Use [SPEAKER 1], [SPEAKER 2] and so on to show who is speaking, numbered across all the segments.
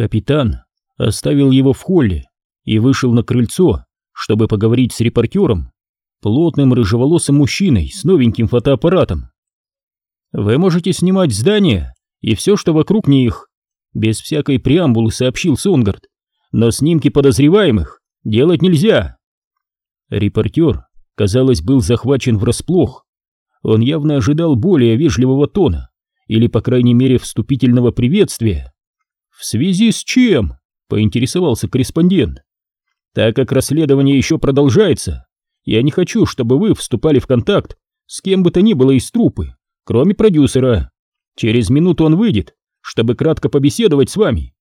[SPEAKER 1] Капитан оставил его в холле и вышел на крыльцо, чтобы поговорить с репортером, плотным рыжеволосым мужчиной с новеньким фотоаппаратом. «Вы можете снимать здания и все, что вокруг них», без всякой преамбулы сообщил Сонгард, «но снимки подозреваемых делать нельзя». Репортер, казалось, был захвачен врасплох. Он явно ожидал более вежливого тона или, по крайней мере, вступительного приветствия. «В связи с чем?» — поинтересовался корреспондент. «Так как расследование еще продолжается, я не хочу, чтобы вы вступали в контакт с кем бы то ни было из трупы, кроме продюсера. Через минуту он выйдет, чтобы кратко побеседовать с вами».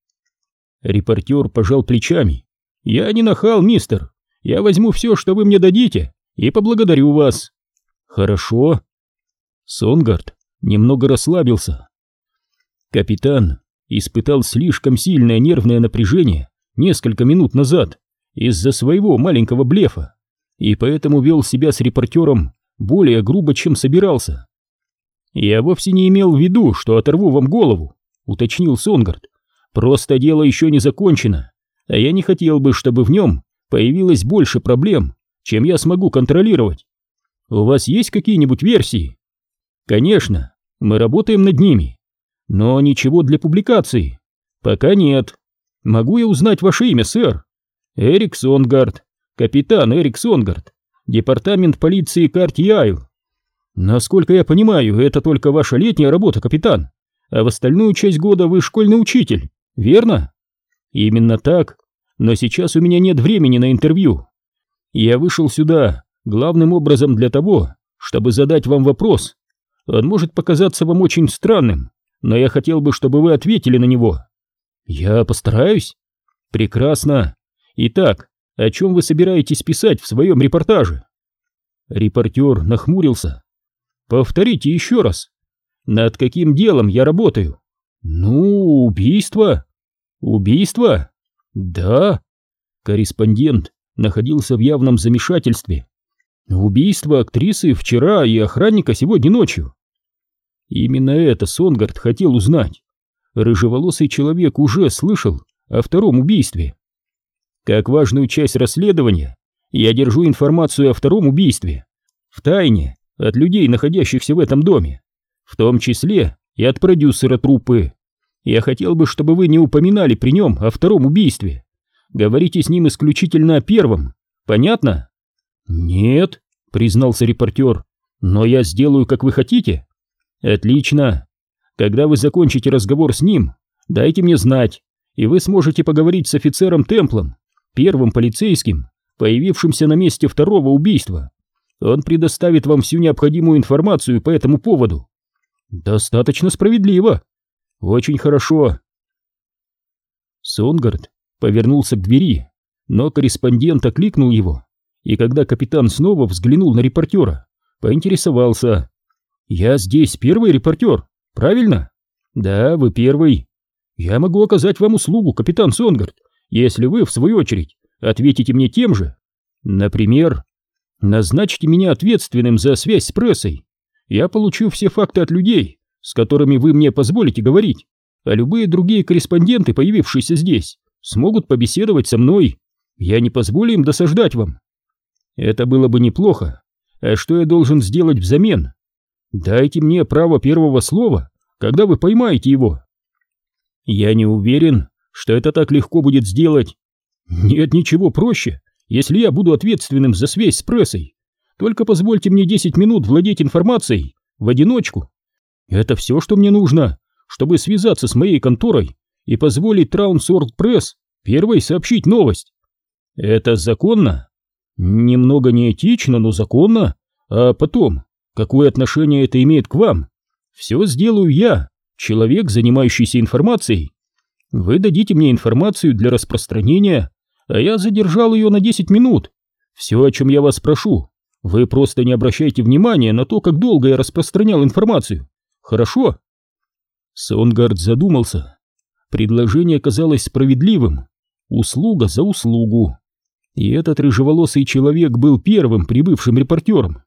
[SPEAKER 1] Репортер пожал плечами. «Я не нахал, мистер. Я возьму все, что вы мне дадите, и поблагодарю вас». «Хорошо». Сонгард немного расслабился. Капитан испытал слишком сильное нервное напряжение несколько минут назад из-за своего маленького блефа и поэтому вел себя с репортером более грубо, чем собирался. «Я вовсе не имел в виду, что оторву вам голову», — уточнил Сонгард. «Просто дело еще не закончено, а я не хотел бы, чтобы в нем появилось больше проблем, чем я смогу контролировать. У вас есть какие-нибудь версии?» «Конечно, мы работаем над ними, но ничего для публикации. Пока нет. Могу я узнать ваше имя, сэр?» «Эрик Сонгард», капитан Эрик Сонгард, департамент полиции Карти-Айл. Насколько я понимаю, это только ваша летняя работа, капитан, а в остальную часть года вы школьный учитель, верно? Именно так, но сейчас у меня нет времени на интервью. Я вышел сюда главным образом для того, чтобы задать вам вопрос. Он может показаться вам очень странным, но я хотел бы, чтобы вы ответили на него. Я постараюсь. Прекрасно. Итак, о чем вы собираетесь писать в своем репортаже? Репортер нахмурился. Повторите еще раз. Над каким делом я работаю? Ну, убийство. Убийство? Да. Корреспондент находился в явном замешательстве. Убийство актрисы вчера и охранника сегодня ночью. Именно это Сонгард хотел узнать. Рыжеволосый человек уже слышал о втором убийстве. Как важную часть расследования я держу информацию о втором убийстве в тайне от людей, находящихся в этом доме, в том числе и от продюсера труппы. Я хотел бы, чтобы вы не упоминали при нем о втором убийстве. Говорите с ним исключительно о первом. Понятно? Нет, признался репортер. Но я сделаю, как вы хотите. Отлично. Когда вы закончите разговор с ним, дайте мне знать, и вы сможете поговорить с офицером Темплом первым полицейским, появившимся на месте второго убийства. Он предоставит вам всю необходимую информацию по этому поводу. Достаточно справедливо. Очень хорошо. Сонгард повернулся к двери, но корреспондент окликнул его, и когда капитан снова взглянул на репортера, поинтересовался. «Я здесь первый репортер, правильно?» «Да, вы первый. Я могу оказать вам услугу, капитан Сонгард, если вы, в свою очередь, ответите мне тем же. Например, назначьте меня ответственным за связь с прессой. Я получу все факты от людей, с которыми вы мне позволите говорить, а любые другие корреспонденты, появившиеся здесь, смогут побеседовать со мной. Я не позволю им досаждать вам. Это было бы неплохо. А что я должен сделать взамен? Дайте мне право первого слова, когда вы поймаете его. Я не уверен, что это так легко будет сделать. Нет ничего проще, если я буду ответственным за связь с прессой. Только позвольте мне 10 минут владеть информацией в одиночку. Это все, что мне нужно, чтобы связаться с моей конторой и позволить Траунсорд Пресс первой сообщить новость. Это законно? Немного неэтично, но законно. А потом, какое отношение это имеет к вам? Все сделаю я, человек, занимающийся информацией. Вы дадите мне информацию для распространения, а я задержал ее на 10 минут. Все, о чем я вас прошу, вы просто не обращайте внимания на то, как долго я распространял информацию. Хорошо?» Сонгард задумался. Предложение казалось справедливым. Услуга за услугу. И этот рыжеволосый человек был первым прибывшим репортером.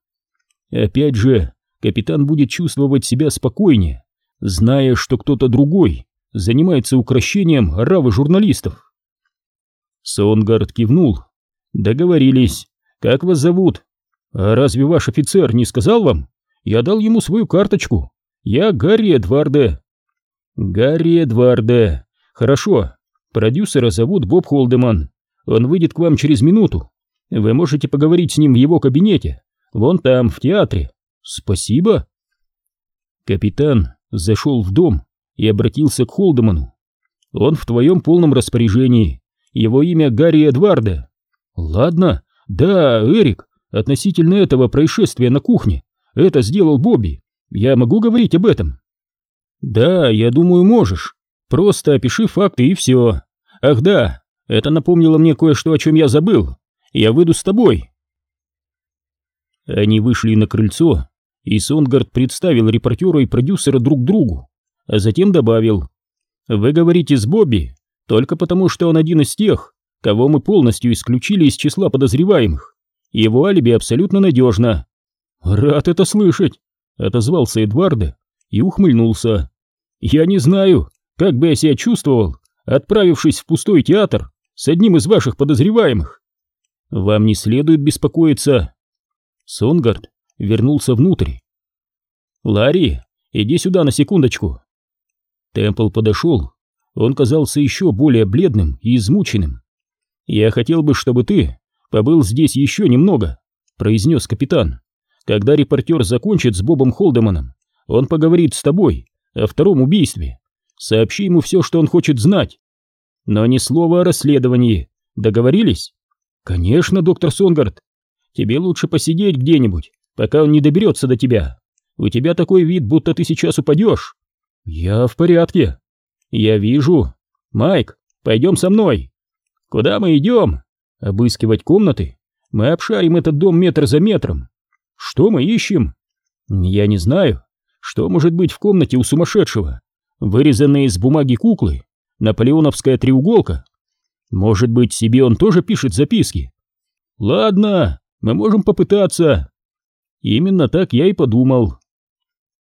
[SPEAKER 1] Опять же, капитан будет чувствовать себя спокойнее, зная, что кто-то другой занимается укращением оравы журналистов. Сонгард кивнул. Договорились. Как вас зовут? А разве ваш офицер не сказал вам? Я дал ему свою карточку. Я Гарри Эдварде. Гарри Эдварде. Хорошо. Продюсера зовут Боб Холдеман. Он выйдет к вам через минуту. Вы можете поговорить с ним в его кабинете. Вон там, в театре. Спасибо. Капитан зашел в дом и обратился к Холдеману. Он в твоем полном распоряжении. Его имя Гарри Эдварда. Ладно, да, Эрик, относительно этого происшествия на кухне. Это сделал Бобби. Я могу говорить об этом? Да, я думаю, можешь. Просто опиши факты и все. Ах да, это напомнило мне кое-что, о чем я забыл. Я выйду с тобой. Они вышли на крыльцо, и Сонгард представил репортера и продюсера друг другу, а затем добавил. «Вы говорите с Бобби только потому, что он один из тех, кого мы полностью исключили из числа подозреваемых. Его алиби абсолютно надежно». «Рад это слышать», — отозвался Эдварда и ухмыльнулся. «Я не знаю, как бы я себя чувствовал, отправившись в пустой театр с одним из ваших подозреваемых. Вам не следует беспокоиться». Сонгард вернулся внутрь. «Ларри, иди сюда на секундочку». Темпл подошел. Он казался еще более бледным и измученным. «Я хотел бы, чтобы ты побыл здесь еще немного», — произнес капитан. «Когда репортер закончит с Бобом Холдеманом, он поговорит с тобой о втором убийстве. Сообщи ему все, что он хочет знать. Но ни слова о расследовании. Договорились?» «Конечно, доктор Сонгард. Тебе лучше посидеть где-нибудь, пока он не доберется до тебя. У тебя такой вид, будто ты сейчас упадешь». «Я в порядке». «Я вижу. Майк, пойдем со мной». «Куда мы идем?» «Обыскивать комнаты. Мы обшарим этот дом метр за метром. Что мы ищем?» «Я не знаю. Что может быть в комнате у сумасшедшего? Вырезанные из бумаги куклы? Наполеоновская треуголка? Может быть, себе он тоже пишет записки? Ладно, мы можем попытаться. Именно так я и подумал.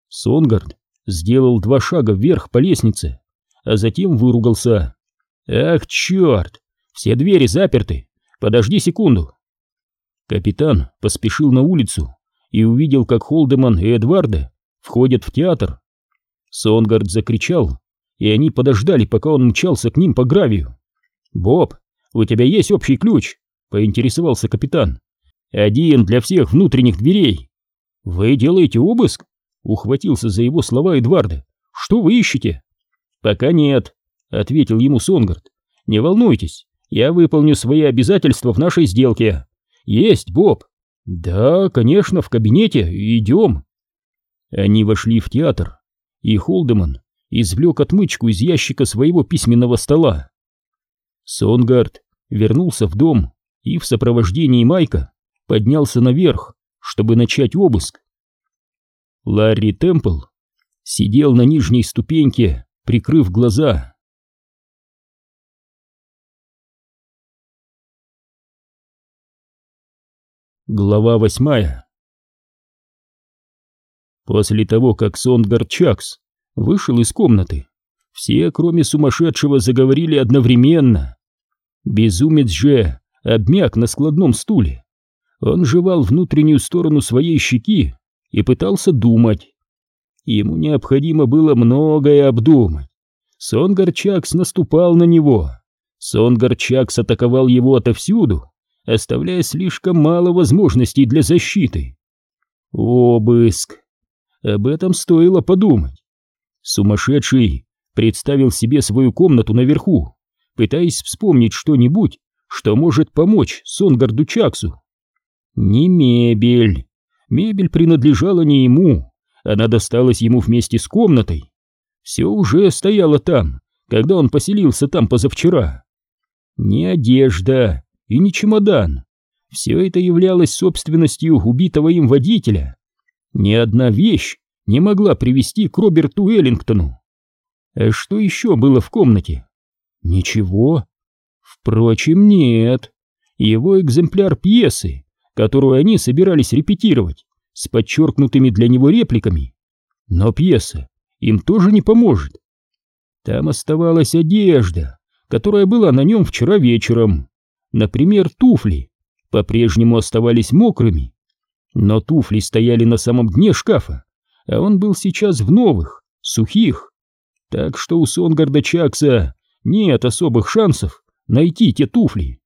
[SPEAKER 1] Сонгард сделал два шага вверх по лестнице, а затем выругался. Ах, черт! Все двери заперты. Подожди секунду. Капитан поспешил на улицу и увидел, как Холдеман и Эдварда входят в театр. Сонгард закричал, и они подождали, пока он мчался к ним по гравию. «Боб, у тебя есть общий ключ?» — поинтересовался капитан. «Один для всех внутренних дверей». «Вы делаете обыск?» — ухватился за его слова Эдварда. «Что вы ищете?» «Пока нет», — ответил ему Сонгард. «Не волнуйтесь, я выполню свои обязательства в нашей сделке». «Есть, Боб!» «Да, конечно, в кабинете, идем». Они вошли в театр, и Холдеман извлек отмычку из ящика своего письменного стола. Сонгард вернулся в дом и в сопровождении Майка поднялся наверх, чтобы начать обыск. Ларри Темпл сидел на нижней ступеньке, прикрыв глаза. Глава восьмая После того, как Сондгард Чакс вышел из комнаты, все, кроме сумасшедшего, заговорили одновременно. Безумец же обмяк на складном стуле. Он жевал внутреннюю сторону своей щеки и пытался думать. Ему необходимо было многое обдумать. Сонгар Чакс наступал на него. Сонгар Чакс атаковал его отовсюду, оставляя слишком мало возможностей для защиты. Обыск. Об этом стоило подумать. Сумасшедший представил себе свою комнату наверху, пытаясь вспомнить что-нибудь, что может помочь Сонгарду Чаксу. Не мебель. Мебель принадлежала не ему, она досталась ему вместе с комнатой. Все уже стояло там, когда он поселился там позавчера. Не одежда и не чемодан. Все это являлось собственностью убитого им водителя. Ни одна вещь не могла привести к Роберту Эллингтону. А что еще было в комнате? Ничего. Впрочем, нет. Его экземпляр пьесы, которую они собирались репетировать, с подчеркнутыми для него репликами. Но пьеса им тоже не поможет. Там оставалась одежда, которая была на нем вчера вечером. Например, туфли по-прежнему оставались мокрыми, но туфли стояли на самом дне шкафа, а он был сейчас в новых, сухих. Так что у Сонгарда Чакса нет особых шансов найти те туфли.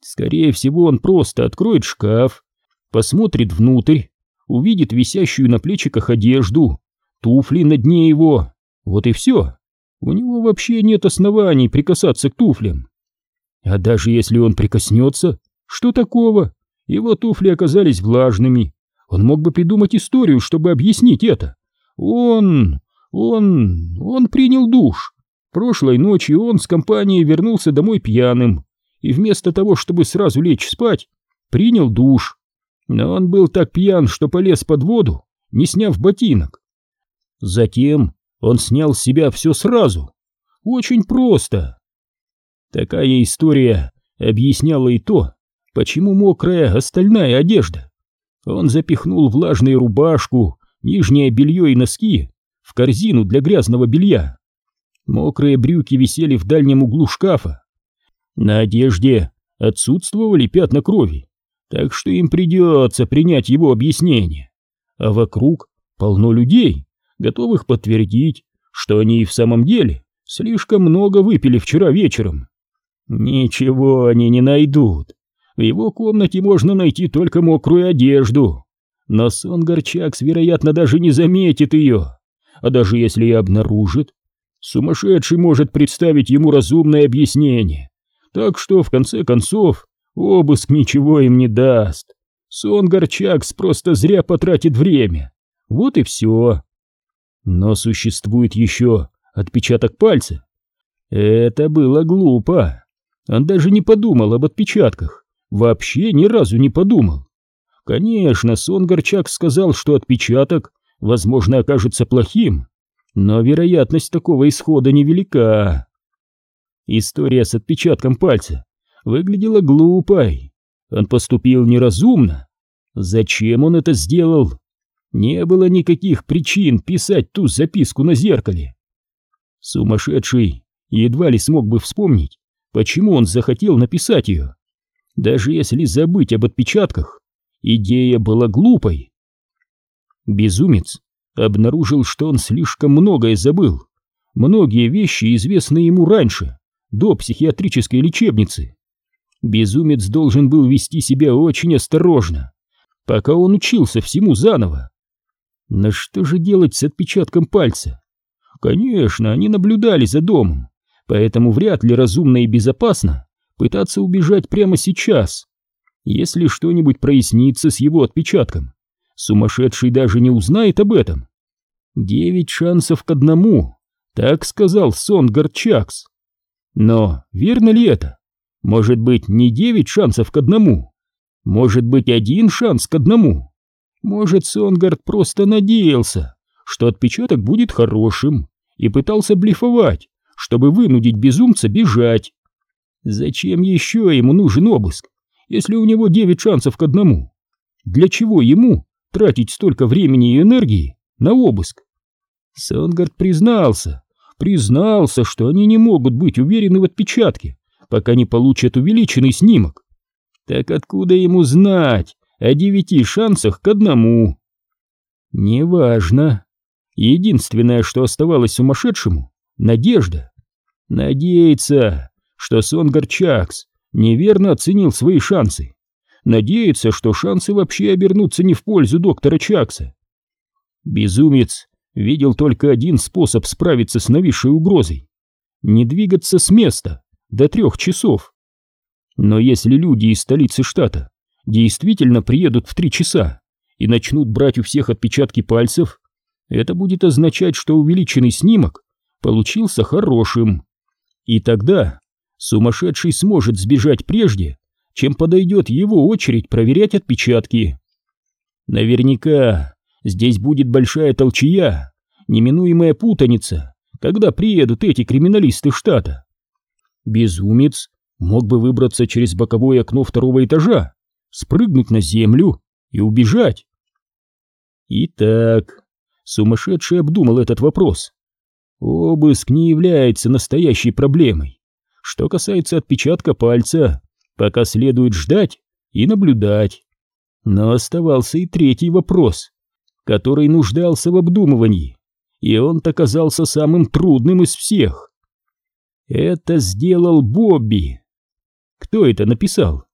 [SPEAKER 1] Скорее всего, он просто откроет шкаф, посмотрит внутрь, увидит висящую на плечиках одежду, туфли на дне его. Вот и все. У него вообще нет оснований прикасаться к туфлям. А даже если он прикоснется, что такого? Его туфли оказались влажными. Он мог бы придумать историю, чтобы объяснить это. Он... он... он принял душ. Прошлой ночью он с компанией вернулся домой пьяным и вместо того, чтобы сразу лечь спать, принял душ. Но он был так пьян, что полез под воду, не сняв ботинок. Затем он снял с себя все сразу. Очень просто. Такая история объясняла и то, почему мокрая остальная одежда. Он запихнул влажную рубашку, нижнее белье и носки в корзину для грязного белья. Мокрые брюки висели в дальнем углу шкафа. На одежде отсутствовали пятна крови, так что им придется принять его объяснение. А вокруг полно людей, готовых подтвердить, что они и в самом деле слишком много выпили вчера вечером. Ничего они не найдут. В его комнате можно найти только мокрую одежду. Но Сон Горчакс, вероятно, даже не заметит ее. А даже если и обнаружит, Сумасшедший может представить ему разумное объяснение, так что, в конце концов, обыск ничего им не даст. Сон Горчакс просто зря потратит время. Вот и все. Но существует еще отпечаток пальца. Это было глупо. Он даже не подумал об отпечатках. Вообще ни разу не подумал. Конечно, Сон Горчак сказал, что отпечаток, возможно, окажется плохим, но вероятность такого исхода невелика. История с отпечатком пальца выглядела глупой. Он поступил неразумно. Зачем он это сделал? Не было никаких причин писать ту записку на зеркале. Сумасшедший едва ли смог бы вспомнить, почему он захотел написать ее. Даже если забыть об отпечатках, идея была глупой. Безумец обнаружил, что он слишком многое забыл. Многие вещи известны ему раньше, до психиатрической лечебницы. Безумец должен был вести себя очень осторожно, пока он учился всему заново. Но что же делать с отпечатком пальца? Конечно, они наблюдали за домом, поэтому вряд ли разумно и безопасно пытаться убежать прямо сейчас. Если что-нибудь прояснится с его отпечатком, Сумасшедший даже не узнает об этом. Девять шансов к одному, так сказал Сон Горчакс. Но верно ли это? Может быть, не девять шансов к одному? Может быть, один шанс к одному? Может, Сонгард просто надеялся, что отпечаток будет хорошим, и пытался блефовать, чтобы вынудить безумца бежать. Зачем еще ему нужен обыск, если у него девять шансов к одному? Для чего ему тратить столько времени и энергии на обыск. Сонгард признался, признался, что они не могут быть уверены в отпечатке, пока не получат увеличенный снимок. Так откуда ему знать о девяти шансах к одному? Неважно. Единственное, что оставалось сумасшедшему — надежда. Надеяться, что Сонгард Чакс неверно оценил свои шансы надеется, что шансы вообще обернутся не в пользу доктора Чакса. Безумец видел только один способ справиться с нависшей угрозой — не двигаться с места до трех часов. Но если люди из столицы штата действительно приедут в три часа и начнут брать у всех отпечатки пальцев, это будет означать, что увеличенный снимок получился хорошим. И тогда сумасшедший сможет сбежать прежде, чем подойдет его очередь проверять отпечатки. Наверняка здесь будет большая толчья, неминуемая путаница, когда приедут эти криминалисты штата. Безумец мог бы выбраться через боковое окно второго этажа, спрыгнуть на землю и убежать. Итак, сумасшедший обдумал этот вопрос. Обыск не является настоящей проблемой. Что касается отпечатка пальца, пока следует ждать и наблюдать. Но оставался и третий вопрос, который нуждался в обдумывании, и он-то казался самым трудным из всех. Это сделал Бобби. Кто это написал?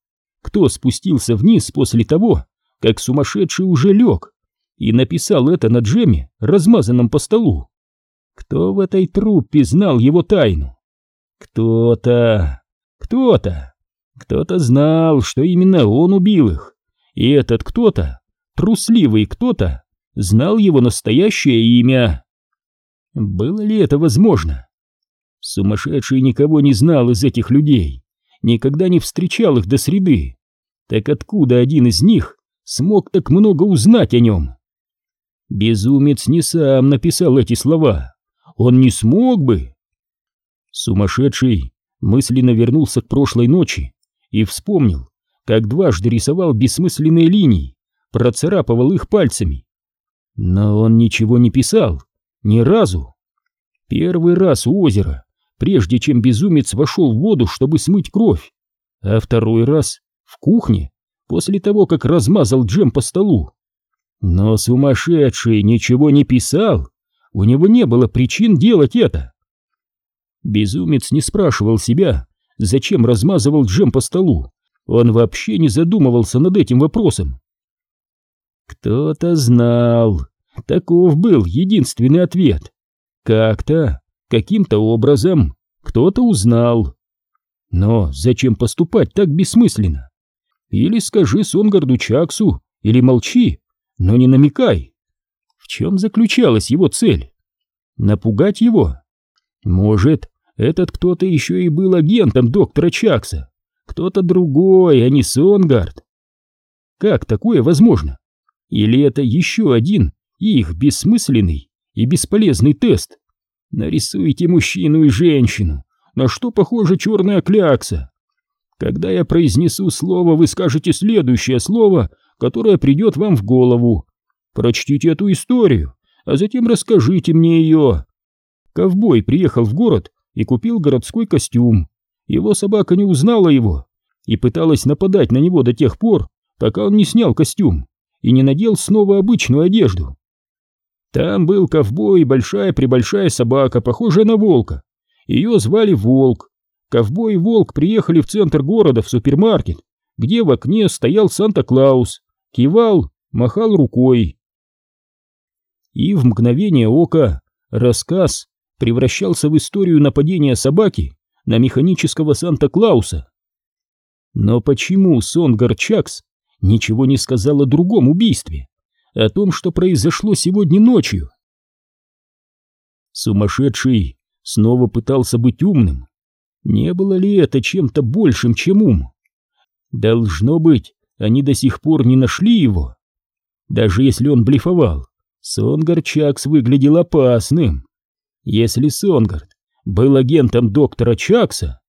[SPEAKER 1] Кто спустился вниз после того, как сумасшедший уже лег, и написал это на джеме, размазанном по столу? Кто в этой труппе знал его тайну? Кто-то... Кто-то... Кто-то знал, что именно он убил их. И этот кто-то, трусливый кто-то, знал его настоящее имя. Было ли это возможно? Сумасшедший никого не знал из этих людей, никогда не встречал их до среды. Так откуда один из них смог так много узнать о нем? Безумец не сам написал эти слова. Он не смог бы. Сумасшедший мысленно вернулся к прошлой ночи и вспомнил, как дважды рисовал бессмысленные линии, процарапывал их пальцами. Но он ничего не писал, ни разу. Первый раз у озера, прежде чем безумец вошел в воду, чтобы смыть кровь, а второй раз в кухне, после того, как размазал джем по столу. Но сумасшедший ничего не писал, у него не было причин делать это. Безумец не спрашивал себя, зачем размазывал джем по столу. Он вообще не задумывался над этим вопросом. Кто-то знал. Таков был единственный ответ. Как-то, каким-то образом, кто-то узнал. Но зачем поступать так бессмысленно? Или скажи Сонгарду Чаксу, или молчи, но не намекай. В чем заключалась его цель? Напугать его? Может, этот кто-то еще и был агентом доктора Чакса. Кто-то другой, а не Сонгард. Как такое возможно? Или это еще один их бессмысленный и бесполезный тест? Нарисуйте мужчину и женщину. На что похожа черная клякса? Когда я произнесу слово, вы скажете следующее слово, которое придет вам в голову. Прочтите эту историю, а затем расскажите мне ее. Ковбой приехал в город и купил городской костюм. Его собака не узнала его и пыталась нападать на него до тех пор, пока он не снял костюм и не надел снова обычную одежду. Там был ковбой и большая-пребольшая собака, похожая на волка. Ее звали Волк. Ковбой и Волк приехали в центр города в супермаркет, где в окне стоял Санта-Клаус, кивал, махал рукой. И в мгновение ока рассказ превращался в историю нападения собаки на механического Санта-Клауса. Но почему Сон Горчакс ничего не сказал о другом убийстве, о том, что произошло сегодня ночью? Сумасшедший снова пытался быть умным. Не было ли это чем-то большим, чем ум? Должно быть, они до сих пор не нашли его. Даже если он блефовал, Сон Горчакс выглядел опасным если Сонгард был агентом доктора Чакса.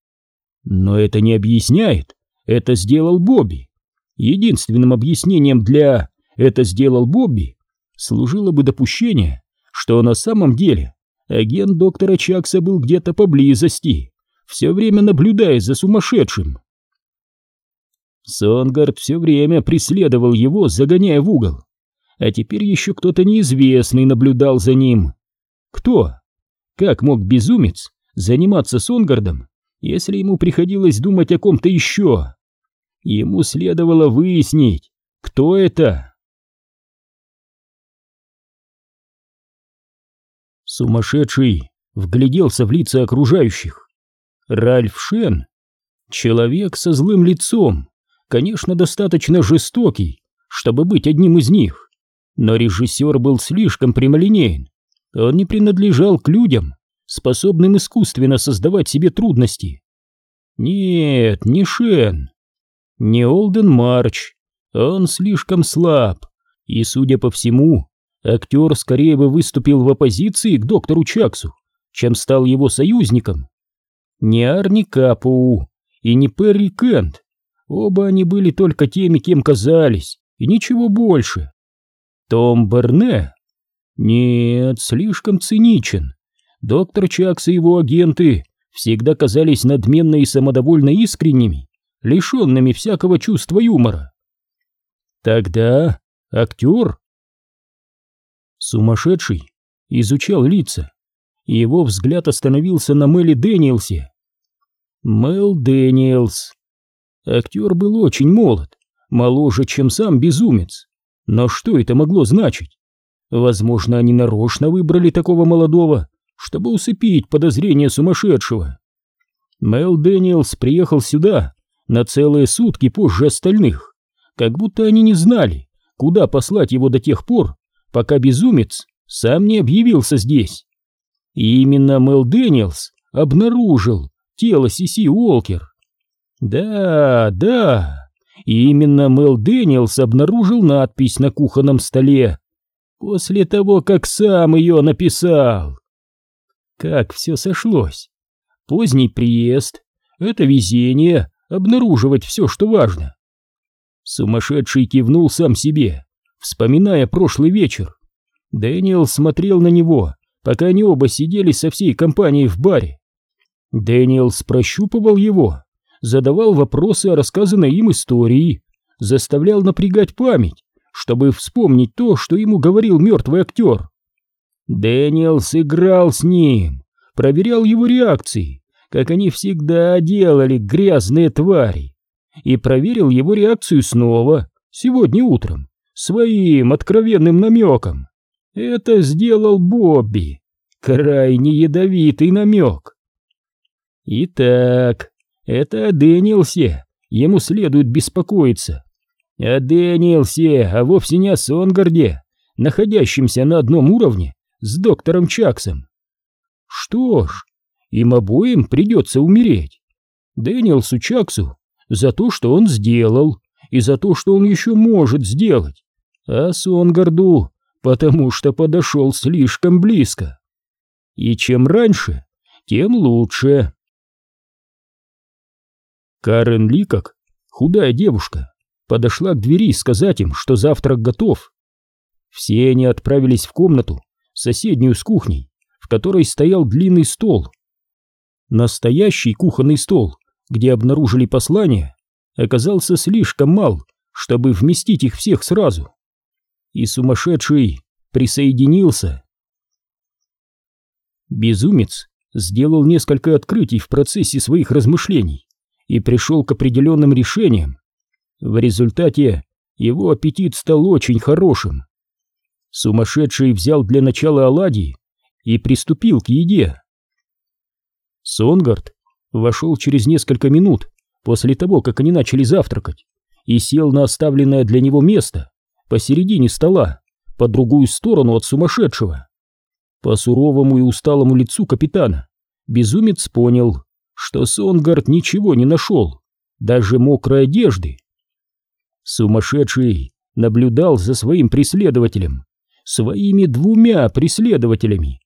[SPEAKER 1] Но это не объясняет, это сделал Бобби. Единственным объяснением для «это сделал Бобби» служило бы допущение, что на самом деле агент доктора Чакса был где-то поблизости, все время наблюдая за сумасшедшим. Сонгард все время преследовал его, загоняя в угол, а теперь еще кто-то неизвестный наблюдал за ним. Кто? Как мог безумец заниматься Сонгардом, если ему приходилось думать о ком-то еще? Ему следовало выяснить, кто это. Сумасшедший вгляделся в лица окружающих. Ральф Шен, человек со злым лицом, конечно, достаточно жестокий, чтобы быть одним из них, но режиссер был слишком прямолинеен он не принадлежал к людям, способным искусственно создавать себе трудности. Нет, не Шен, не Олден Марч, он слишком слаб, и, судя по всему, актер скорее бы выступил в оппозиции к доктору Чаксу, чем стал его союзником. Не Арни Капу и не Перри Кент, оба они были только теми, кем казались, и ничего больше. Том Берне нет, слишком циничен. доктор Чакс и его агенты всегда казались надменно и самодовольно искренними, лишенными всякого чувства юмора. Тогда актер? Сумасшедший изучал лица, и его взгляд остановился на Мэле Дэниелсе. Мэл Дэниелс. Актер был очень молод, моложе, чем сам безумец. Но что это могло значить? Возможно, они нарочно выбрали такого молодого, чтобы усыпить подозрения сумасшедшего. Мэл Дэниелс приехал сюда на целые сутки позже остальных, как будто они не знали, куда послать его до тех пор, пока безумец сам не объявился здесь. И именно Мэл Дэниелс обнаружил тело Сиси Уолкер. Да, да, и именно Мэл Дэниелс обнаружил надпись на кухонном столе после того, как сам ее написал. Как все сошлось. Поздний приезд — это везение обнаруживать все, что важно. Сумасшедший кивнул сам себе, вспоминая прошлый вечер. Дэниелс смотрел на него, пока они оба сидели со всей компанией в баре. Дэниелс прощупывал его, задавал вопросы о рассказанной им истории, заставлял напрягать память, чтобы вспомнить то, что ему говорил мертвый актер. Дэниелс играл с ним, проверял его реакции, как они всегда делали, грязные твари, и проверил его реакцию снова, сегодня утром, своим откровенным намеком. Это сделал Бобби, крайне ядовитый намек. Итак, это о Дэниелсе, ему следует беспокоиться. О Дэниелсе, а вовсе не о Сонгарде, находящемся на одном уровне с доктором Чаксом. Что ж, им обоим придется умереть. Дэниелсу Чаксу за то, что он сделал, и за то, что он еще может сделать, а Сонгарду потому что подошел слишком близко. И чем раньше, тем лучше. Карен Ликок, худая девушка, подошла к двери сказать им, что завтрак готов. Все они отправились в комнату, соседнюю с кухней, в которой стоял длинный стол. Настоящий кухонный стол, где обнаружили послание, оказался слишком мал, чтобы вместить их всех сразу. И сумасшедший присоединился. Безумец сделал несколько открытий в процессе своих размышлений и пришел к определенным решениям. В результате его аппетит стал очень хорошим. Сумасшедший взял для начала оладьи и приступил к еде. Сонгард вошел через несколько минут после того, как они начали завтракать, и сел на оставленное для него место посередине стола, по другую сторону от сумасшедшего. По суровому и усталому лицу капитана безумец понял, что Сонгард ничего не нашел, даже мокрой одежды. Сумасшедший наблюдал за своим преследователем, своими двумя преследователями.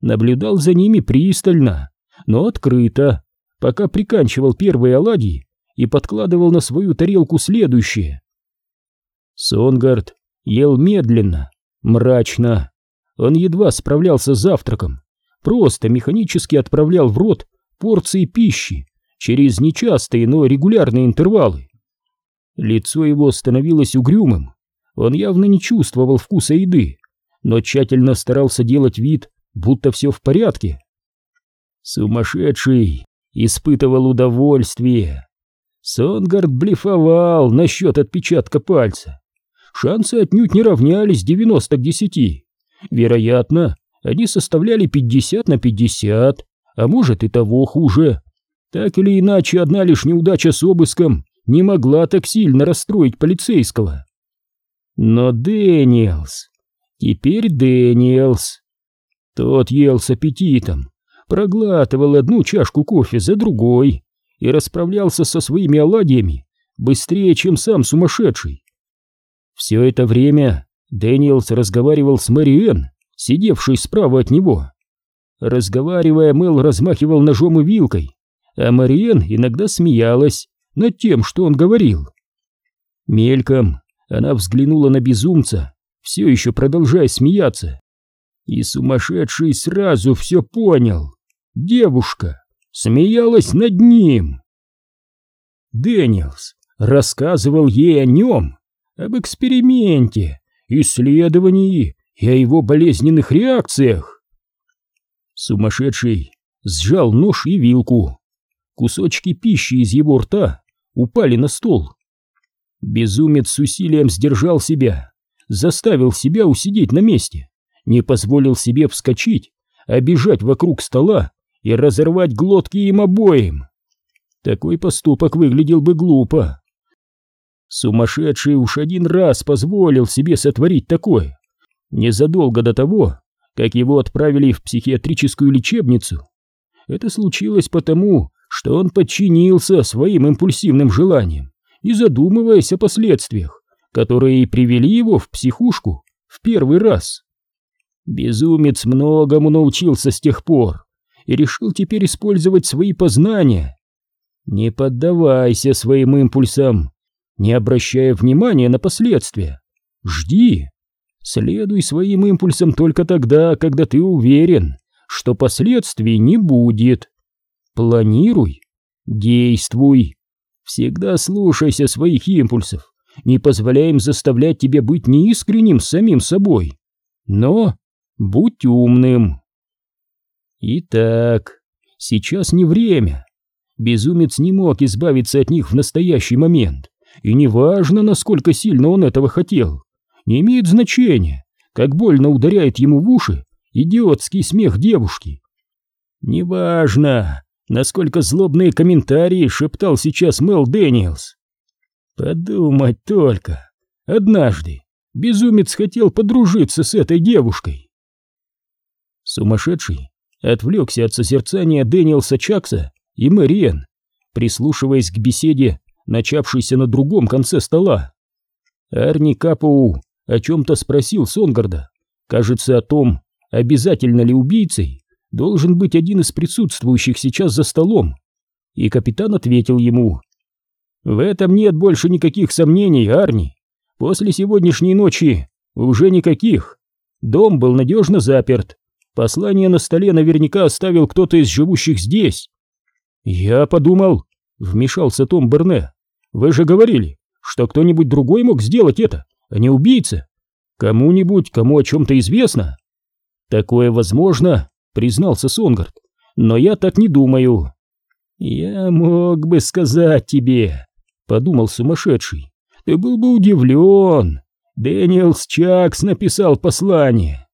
[SPEAKER 1] Наблюдал за ними пристально, но открыто, пока приканчивал первые оладьи и подкладывал на свою тарелку следующие. Сонгард ел медленно, мрачно. Он едва справлялся с завтраком, просто механически отправлял в рот порции пищи через нечастые, но регулярные интервалы. Лицо его становилось угрюмым. Он явно не чувствовал вкуса еды, но тщательно старался делать вид, будто все в порядке. Сумасшедший испытывал удовольствие. Сонгард блефовал насчет отпечатка пальца. Шансы отнюдь не равнялись 90 к 10. Вероятно, они составляли 50 на 50, а может и того хуже. Так или иначе, одна лишь неудача с обыском не могла так сильно расстроить полицейского. Но Дэниелс... Теперь Дэниелс... Тот ел с аппетитом, проглатывал одну чашку кофе за другой и расправлялся со своими оладьями быстрее, чем сам сумасшедший. Все это время Дэниелс разговаривал с Мэриэн, сидевшей справа от него. Разговаривая, Мэл размахивал ножом и вилкой, а Мариен иногда смеялась, над тем, что он говорил. Мельком она взглянула на безумца, все еще продолжая смеяться. И сумасшедший сразу все понял. Девушка смеялась над ним. Дэниелс рассказывал ей о нем, об эксперименте, исследовании и о его болезненных реакциях. Сумасшедший сжал нож и вилку. Кусочки пищи из его рта упали на стол. Безумец с усилием сдержал себя, заставил себя усидеть на месте, не позволил себе вскочить, а бежать вокруг стола и разорвать глотки им обоим. Такой поступок выглядел бы глупо. Сумасшедший уж один раз позволил себе сотворить такое, незадолго до того, как его отправили в психиатрическую лечебницу. Это случилось потому, что он подчинился своим импульсивным желаниям, не задумываясь о последствиях, которые и привели его в психушку в первый раз. Безумец многому научился с тех пор и решил теперь использовать свои познания. Не поддавайся своим импульсам, не обращая внимания на последствия. Жди. Следуй своим импульсам только тогда, когда ты уверен, что последствий не будет. Планируй, действуй. Всегда слушайся своих импульсов, не позволяй им заставлять тебя быть неискренним с самим собой. Но будь умным. Итак, сейчас не время. Безумец не мог избавиться от них в настоящий момент, и неважно, насколько сильно он этого хотел не имеет значения, как больно ударяет ему в уши идиотский смех девушки. Неважно, насколько злобные комментарии шептал сейчас Мел Дэниелс. Подумать только, однажды безумец хотел подружиться с этой девушкой. Сумасшедший отвлекся от созерцания Дэниелса Чакса и Мэриэн, прислушиваясь к беседе, начавшейся на другом конце стола. Арни Капоу о чем-то спросил Сонгарда. Кажется, о том, обязательно ли убийцей должен быть один из присутствующих сейчас за столом. И капитан ответил ему. «В этом нет больше никаких сомнений, Арни. После сегодняшней ночи уже никаких. Дом был надежно заперт. Послание на столе наверняка оставил кто-то из живущих здесь». «Я подумал», — вмешался Том Берне. «Вы же говорили, что кто-нибудь другой мог сделать это а не убийца. Кому-нибудь, кому о чем-то известно. Такое возможно, признался Сонгард, но я так не думаю. Я мог бы сказать тебе, подумал сумасшедший. Ты был бы удивлен. Дэниелс Чакс написал послание.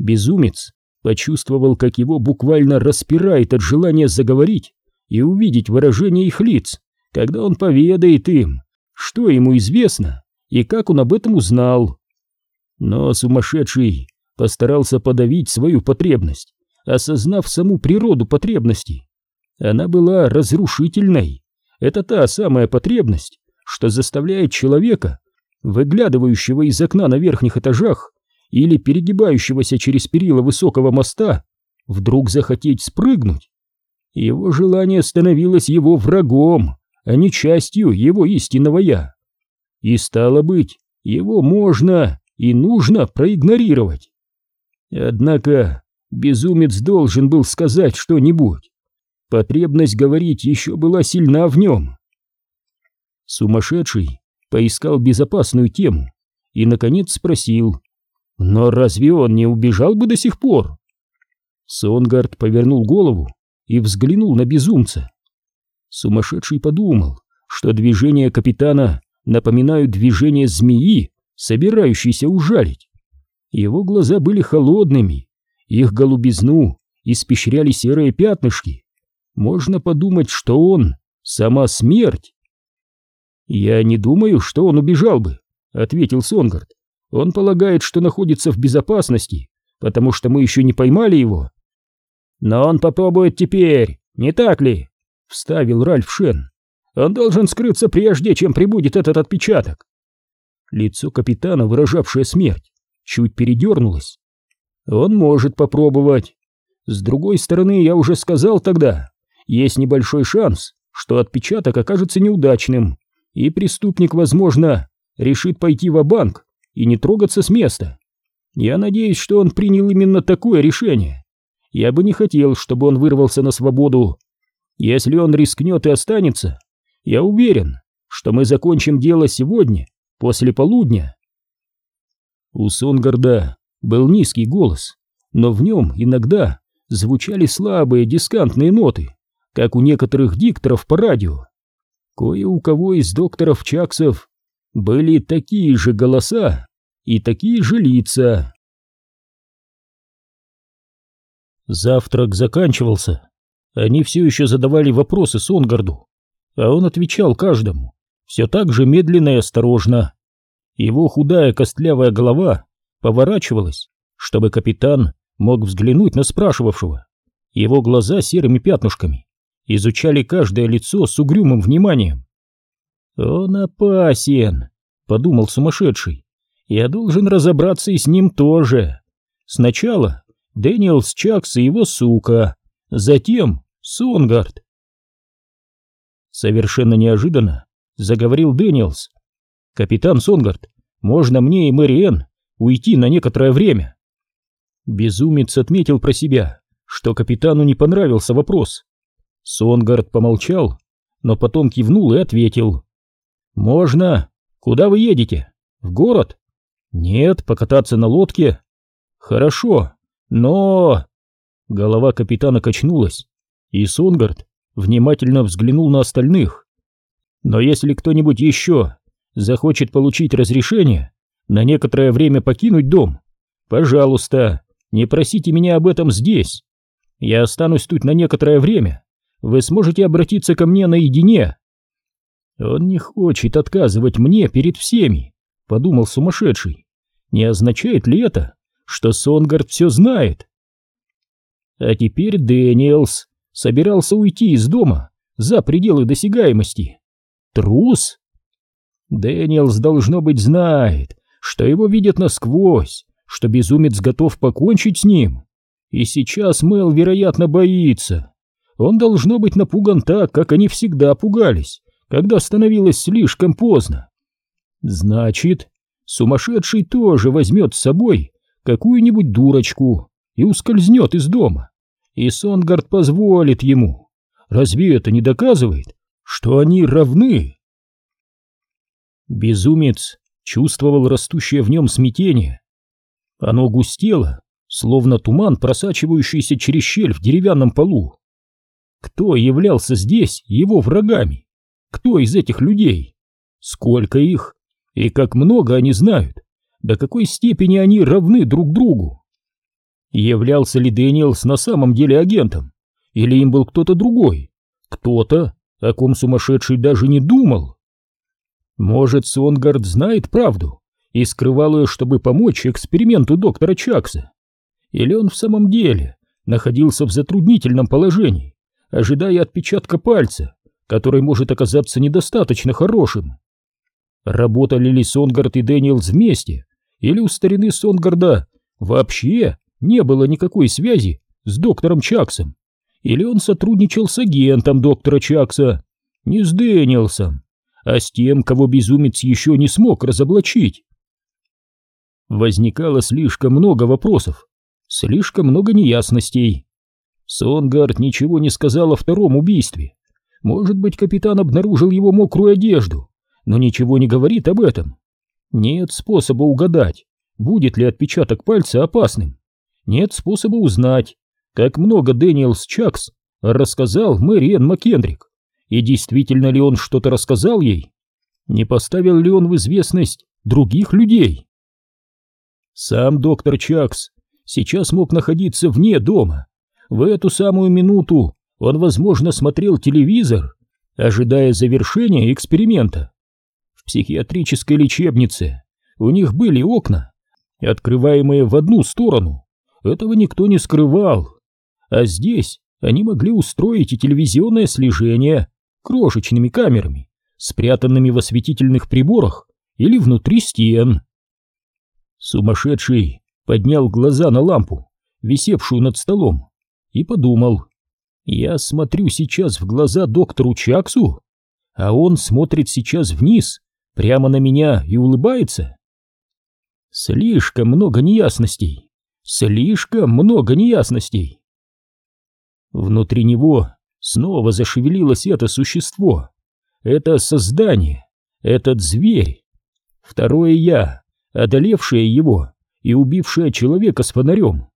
[SPEAKER 1] Безумец почувствовал, как его буквально распирает от желания заговорить и увидеть выражение их лиц, когда он поведает им, что ему известно и как он об этом узнал. Но сумасшедший постарался подавить свою потребность, осознав саму природу потребности. Она была разрушительной. Это та самая потребность, что заставляет человека, выглядывающего из окна на верхних этажах или перегибающегося через перила высокого моста, вдруг захотеть спрыгнуть. Его желание становилось его врагом, а не частью его истинного «я». И стало быть, его можно и нужно проигнорировать. Однако безумец должен был сказать что-нибудь. Потребность говорить еще была сильна в нем. Сумасшедший поискал безопасную тему и, наконец, спросил, «Но разве он не убежал бы до сих пор?» Сонгард повернул голову и взглянул на безумца. Сумасшедший подумал, что движение капитана напоминают движение змеи, собирающейся ужалить. Его глаза были холодными, их голубизну испещряли серые пятнышки. Можно подумать, что он — сама смерть. «Я не думаю, что он убежал бы», — ответил Сонгард. «Он полагает, что находится в безопасности, потому что мы еще не поймали его». «Но он попробует теперь, не так ли?» — вставил Ральф Шен. Он должен скрыться прежде, чем прибудет этот отпечаток. Лицо капитана, выражавшее смерть, чуть передернулось. Он может попробовать. С другой стороны, я уже сказал тогда, есть небольшой шанс, что отпечаток окажется неудачным, и преступник, возможно, решит пойти в банк и не трогаться с места. Я надеюсь, что он принял именно такое решение. Я бы не хотел, чтобы он вырвался на свободу. Если он рискнет и останется, я уверен, что мы закончим дело сегодня, после полудня. У Сонгарда был низкий голос, но в нем иногда звучали слабые дискантные ноты, как у некоторых дикторов по радио. Кое у кого из докторов Чаксов были такие же голоса и такие же лица. Завтрак заканчивался. Они все еще задавали вопросы Сонгарду, а он отвечал каждому, все так же медленно и осторожно. Его худая костлявая голова поворачивалась, чтобы капитан мог взглянуть на спрашивавшего. Его глаза серыми пятнышками изучали каждое лицо с угрюмым вниманием. «Он опасен», — подумал сумасшедший. «Я должен разобраться и с ним тоже. Сначала Дэниелс Чакс и его сука, затем Сонгард». Совершенно неожиданно заговорил Дэниелс. «Капитан Сонгард, можно мне и Мэриэн уйти на некоторое время?» Безумец отметил про себя, что капитану не понравился вопрос. Сонгард помолчал, но потом кивнул и ответил. «Можно. Куда вы едете? В город?» «Нет, покататься на лодке». «Хорошо, но...» Голова капитана качнулась, и Сонгард внимательно взглянул на остальных. «Но если кто-нибудь еще захочет получить разрешение на некоторое время покинуть дом, пожалуйста, не просите меня об этом здесь. Я останусь тут на некоторое время. Вы сможете обратиться ко мне наедине. Он не хочет отказывать мне перед всеми, подумал сумасшедший. Не означает ли это, что Сонгард все знает? А теперь Дэниелс собирался уйти из дома за пределы досягаемости. Трус? Дэниелс, должно быть, знает, что его видят насквозь, что безумец готов покончить с ним. И сейчас Мэл, вероятно, боится. Он должно быть напуган так, как они всегда пугались, когда становилось слишком поздно. Значит, сумасшедший тоже возьмет с собой какую-нибудь дурочку и ускользнет из дома. И Сонгард позволит ему. Разве это не доказывает, что они равны? Безумец чувствовал растущее в нем смятение оно густело, словно туман, просачивающийся через щель в деревянном полу. Кто являлся здесь его врагами? Кто из этих людей? Сколько их? И как много они знают? До какой степени они равны друг другу? Являлся ли Дэниелс на самом деле агентом? Или им был кто-то другой? Кто-то, о ком сумасшедший даже не думал? Может, Сонгард знает правду? и скрывал ее, чтобы помочь эксперименту доктора Чакса? Или он в самом деле находился в затруднительном положении, ожидая отпечатка пальца, который может оказаться недостаточно хорошим? Работали ли Сонгард и Дэниелс вместе, или у старины Сонгарда вообще не было никакой связи с доктором Чаксом? Или он сотрудничал с агентом доктора Чакса, не с Дэниелсом, а с тем, кого безумец еще не смог разоблачить? возникало слишком много вопросов, слишком много неясностей. Сонгард ничего не сказал о втором убийстве. Может быть, капитан обнаружил его мокрую одежду, но ничего не говорит об этом. Нет способа угадать, будет ли отпечаток пальца опасным. Нет способа узнать, как много Дэниелс Чакс рассказал Мэри Энн Маккендрик. И действительно ли он что-то рассказал ей? Не поставил ли он в известность других людей? Сам доктор Чакс сейчас мог находиться вне дома. В эту самую минуту он, возможно, смотрел телевизор, ожидая завершения эксперимента. В психиатрической лечебнице у них были окна, открываемые в одну сторону. Этого никто не скрывал. А здесь они могли устроить и телевизионное слежение крошечными камерами, спрятанными в осветительных приборах или внутри стен. Сумасшедший поднял глаза на лампу, висевшую над столом, и подумал, я смотрю сейчас в глаза доктору Чаксу, а он смотрит сейчас вниз, прямо на меня и улыбается. Слишком много неясностей. Слишком много неясностей. Внутри него снова зашевелилось это существо. Это создание. Этот зверь. Второе я, одолевшее его и убившее человека с фонарем.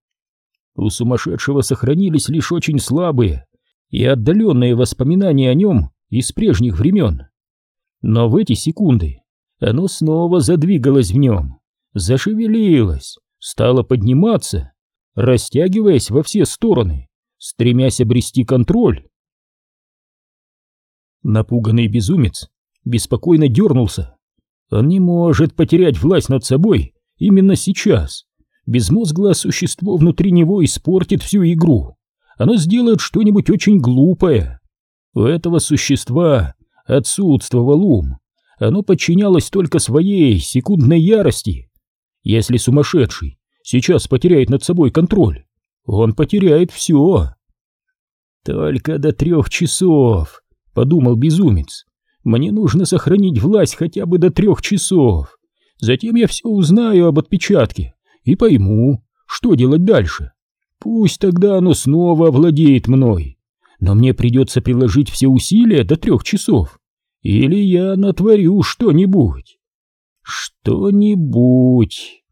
[SPEAKER 1] У сумасшедшего сохранились лишь очень слабые и отдаленные воспоминания о нем из прежних времен. Но в эти секунды оно снова задвигалось в нем, зашевелилось, стало подниматься, растягиваясь во все стороны, стремясь обрести контроль. Напуганный безумец беспокойно дернулся. Он не может потерять власть над собой именно сейчас. Безмозглое существо внутри него испортит всю игру. Оно сделает что-нибудь очень глупое. У этого существа отсутствовал ум. Оно подчинялось только своей секундной ярости. Если сумасшедший сейчас потеряет над собой контроль, он потеряет все. «Только до трех часов», — подумал безумец. «Мне нужно сохранить власть хотя бы до трех часов. Затем я все узнаю об отпечатке и пойму, что делать дальше. Пусть тогда оно снова овладеет мной. Но мне придется приложить все усилия до трех часов. Или я натворю что-нибудь. Что-нибудь.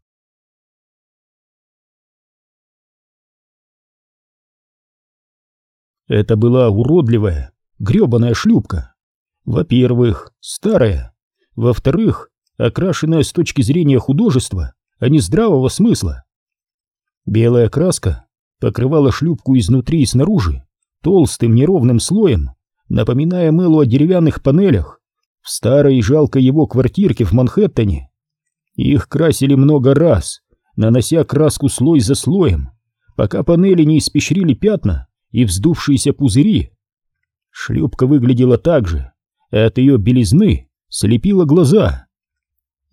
[SPEAKER 1] Это была уродливая, гребаная шлюпка. Во-первых, старая. Во-вторых, окрашенная с точки зрения художества, а не здравого смысла. Белая краска покрывала шлюпку изнутри и снаружи толстым неровным слоем, напоминая Мэлу о деревянных панелях в старой и жалкой его квартирке в Манхэттене. Их красили много раз, нанося краску слой за слоем, пока панели не испещрили пятна и вздувшиеся пузыри. Шлюпка выглядела так же, а от ее белизны слепила глаза.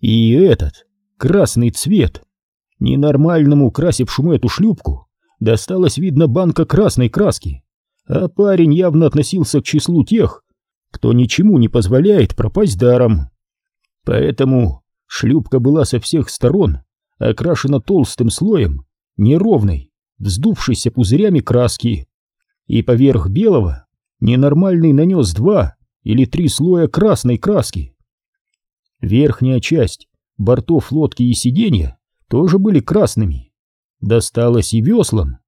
[SPEAKER 1] И этот красный цвет, ненормальному красившему эту шлюпку, досталась, видно, банка красной краски, а парень явно относился к числу тех, кто ничему не позволяет пропасть даром. Поэтому шлюпка была со всех сторон окрашена толстым слоем неровной, вздувшейся пузырями краски, и поверх белого ненормальный нанес два или три слоя красной краски. Верхняя часть бортов лодки и сиденья тоже были красными. Досталось и веслам.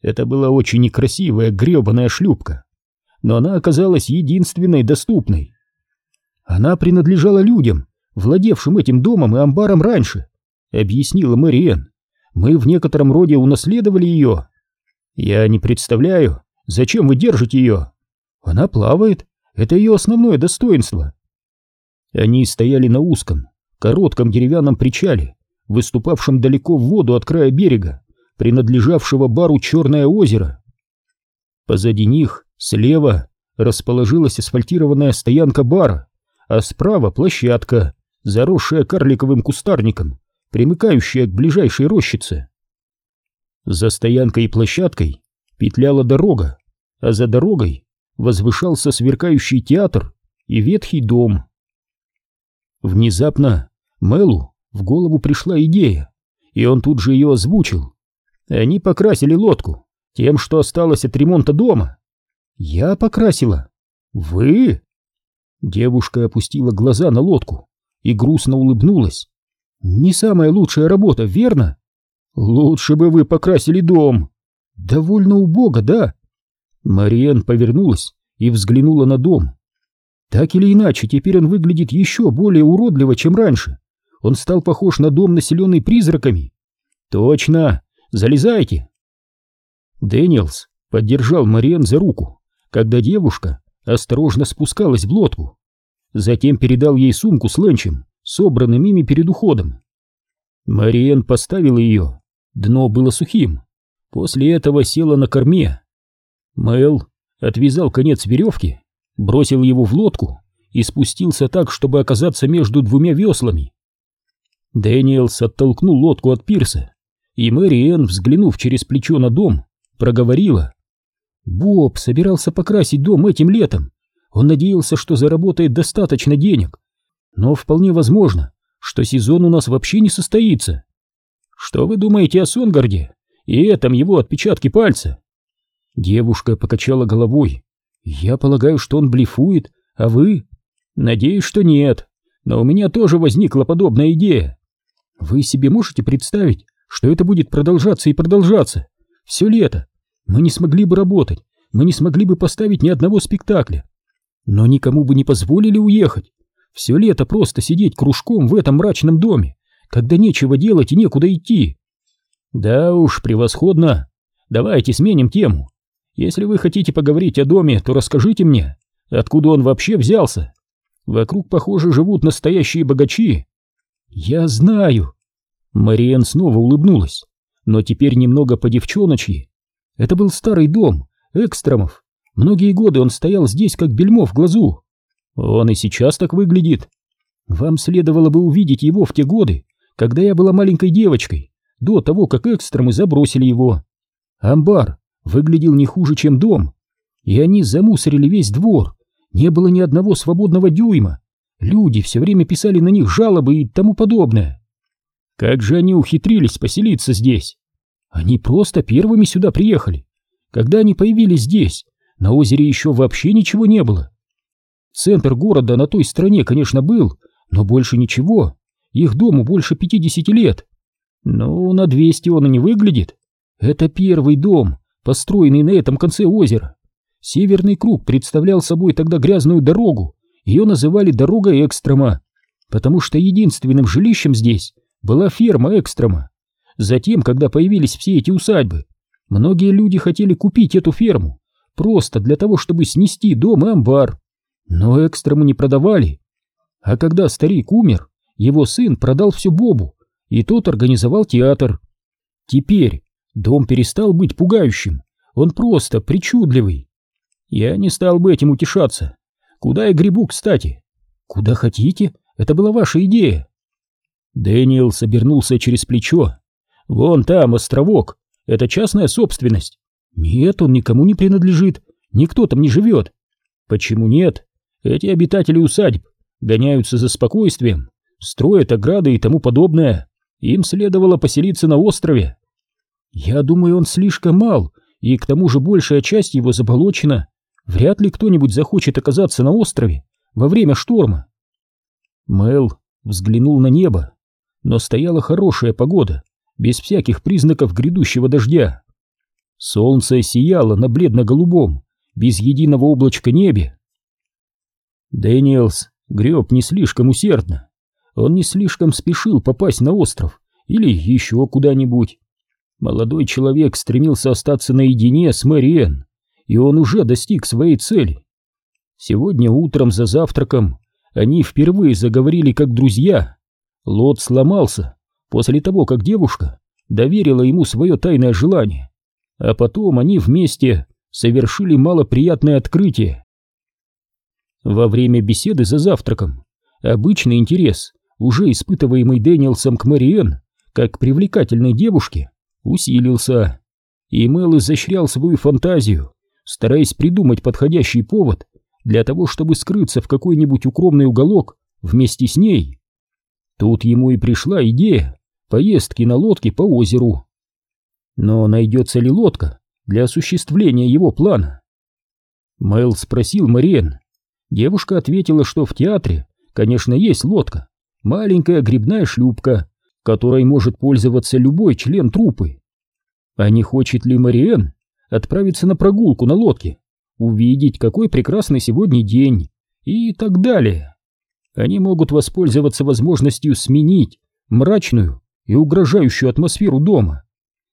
[SPEAKER 1] Это была очень некрасивая гребаная шлюпка, но она оказалась единственной доступной. Она принадлежала людям, владевшим этим домом и амбаром раньше, объяснила Мэриэн. Мы в некотором роде унаследовали ее. Я не представляю, зачем вы держите ее. Она плавает, это ее основное достоинство. Они стояли на узком, коротком деревянном причале, выступавшем далеко в воду от края берега, принадлежавшего бару Черное озеро. Позади них, слева, расположилась асфальтированная стоянка бара, а справа площадка, заросшая карликовым кустарником, примыкающая к ближайшей рощице. За стоянкой и площадкой петляла дорога, а за дорогой возвышался сверкающий театр и ветхий дом. Внезапно Мелу в голову пришла идея, и он тут же ее озвучил. Они покрасили лодку тем, что осталось от ремонта дома. Я покрасила. Вы? Девушка опустила глаза на лодку и грустно улыбнулась. Не самая лучшая работа, верно? Лучше бы вы покрасили дом. Довольно убого, да? Мариен повернулась и взглянула на дом. Так или иначе, теперь он выглядит еще более уродливо, чем раньше. Он стал похож на дом, населенный призраками. Точно, залезайте. Дэниелс поддержал Мариен за руку, когда девушка осторожно спускалась в лодку. Затем передал ей сумку с ленчем, собранным ими перед уходом. Мариен поставила ее, дно было сухим. После этого села на корме. Мэл отвязал конец веревки, бросил его в лодку и спустился так, чтобы оказаться между двумя веслами. Дэниелс оттолкнул лодку от пирса, и Мэри Энн, взглянув через плечо на дом, проговорила. Боб собирался покрасить дом этим летом. Он надеялся, что заработает достаточно денег. Но вполне возможно, что сезон у нас вообще не состоится. Что вы думаете о Сонгарде и этом его отпечатке пальца? Девушка покачала головой. Я полагаю, что он блефует, а вы? Надеюсь, что нет, но у меня тоже возникла подобная идея. Вы себе можете представить, что это будет продолжаться и продолжаться? Все лето. Мы не смогли бы работать, мы не смогли бы поставить ни одного спектакля. Но никому бы не позволили уехать. Все лето просто сидеть кружком в этом мрачном доме, когда нечего делать и некуда идти. Да уж, превосходно. Давайте сменим тему. Если вы хотите поговорить о доме, то расскажите мне, откуда он вообще взялся. Вокруг, похоже, живут настоящие богачи. Я знаю. Мариен снова улыбнулась, но теперь немного по-девчоночьи. Это был старый дом, Экстромов. Многие годы он стоял здесь, как бельмо в глазу. Он и сейчас так выглядит. Вам следовало бы увидеть его в те годы, когда я была маленькой девочкой, до того, как Экстромы забросили его. Амбар выглядел не хуже, чем дом, и они замусорили весь двор. Не было ни одного свободного дюйма. Люди все время писали на них жалобы и тому подобное. Как же они ухитрились поселиться здесь? Они просто первыми сюда приехали. Когда они появились здесь, на озере еще вообще ничего не было. Центр города на той стороне, конечно, был, но больше ничего. Их дому больше 50 лет. Но на 200 он и не выглядит. Это первый дом, построенный на этом конце озера. Северный круг представлял собой тогда грязную дорогу, ее называли дорога Экстрома, потому что единственным жилищем здесь была ферма Экстрома. Затем, когда появились все эти усадьбы, многие люди хотели купить эту ферму, просто для того, чтобы снести дом и амбар. Но Экстрому не продавали. А когда старик умер, его сын продал все Бобу, и тот организовал театр. Теперь дом перестал быть пугающим, он просто причудливый. Я не стал бы этим утешаться. Куда я грибу, кстати? Куда хотите? Это была ваша идея. Дэниел собернулся через плечо. Вон там островок. Это частная собственность. Нет, он никому не принадлежит. Никто там не живет. Почему нет? Эти обитатели усадьб гоняются за спокойствием, строят ограды и тому подобное. Им следовало поселиться на острове. Я думаю, он слишком мал, и к тому же большая часть его заболочена. Вряд ли кто-нибудь захочет оказаться на острове во время шторма. Мэл взглянул на небо, но стояла хорошая погода, без всяких признаков грядущего дождя. Солнце сияло на бледно-голубом, без единого облачка небе. Дэниелс греб не слишком усердно. Он не слишком спешил попасть на остров или еще куда-нибудь. Молодой человек стремился остаться наедине с Мэриэн, и он уже достиг своей цели. Сегодня утром за завтраком они впервые заговорили как друзья. Лот сломался после того, как девушка доверила ему свое тайное желание, а потом они вместе совершили малоприятное открытие. Во время беседы за завтраком обычный интерес, уже испытываемый Дэниелсом к Мариен, как к привлекательной девушке, усилился, и Мэл изощрял свою фантазию, стараясь придумать подходящий повод для того, чтобы скрыться в какой-нибудь укромный уголок вместе с ней. Тут ему и пришла идея поездки на лодке по озеру. Но найдется ли лодка для осуществления его плана? Мэл спросил Мариен. Девушка ответила, что в театре, конечно, есть лодка, маленькая грибная шлюпка, которой может пользоваться любой член труппы. А не хочет ли Мариен отправиться на прогулку на лодке, увидеть, какой прекрасный сегодня день и так далее. Они могут воспользоваться возможностью сменить мрачную и угрожающую атмосферу дома.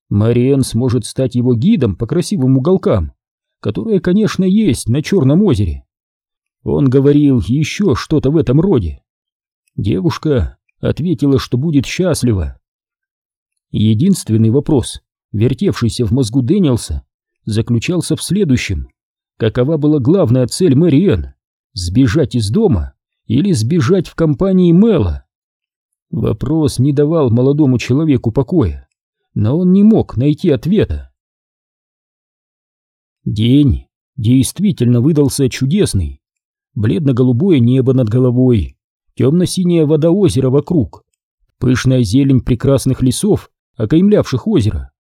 [SPEAKER 1] Мариен сможет стать его гидом по красивым уголкам, которые, конечно, есть на Черном озере. Он говорил еще что-то в этом роде. Девушка ответила, что будет счастлива. Единственный вопрос, вертевшийся в мозгу Дэниелса, заключался в следующем. Какова была главная цель Мэриэн? Сбежать из дома или сбежать в компании Мэла? Вопрос не давал молодому человеку покоя, но он не мог найти ответа. День действительно выдался чудесный. Бледно-голубое небо над головой, темно-синяя вода озера вокруг, пышная зелень прекрасных лесов, окаймлявших озеро,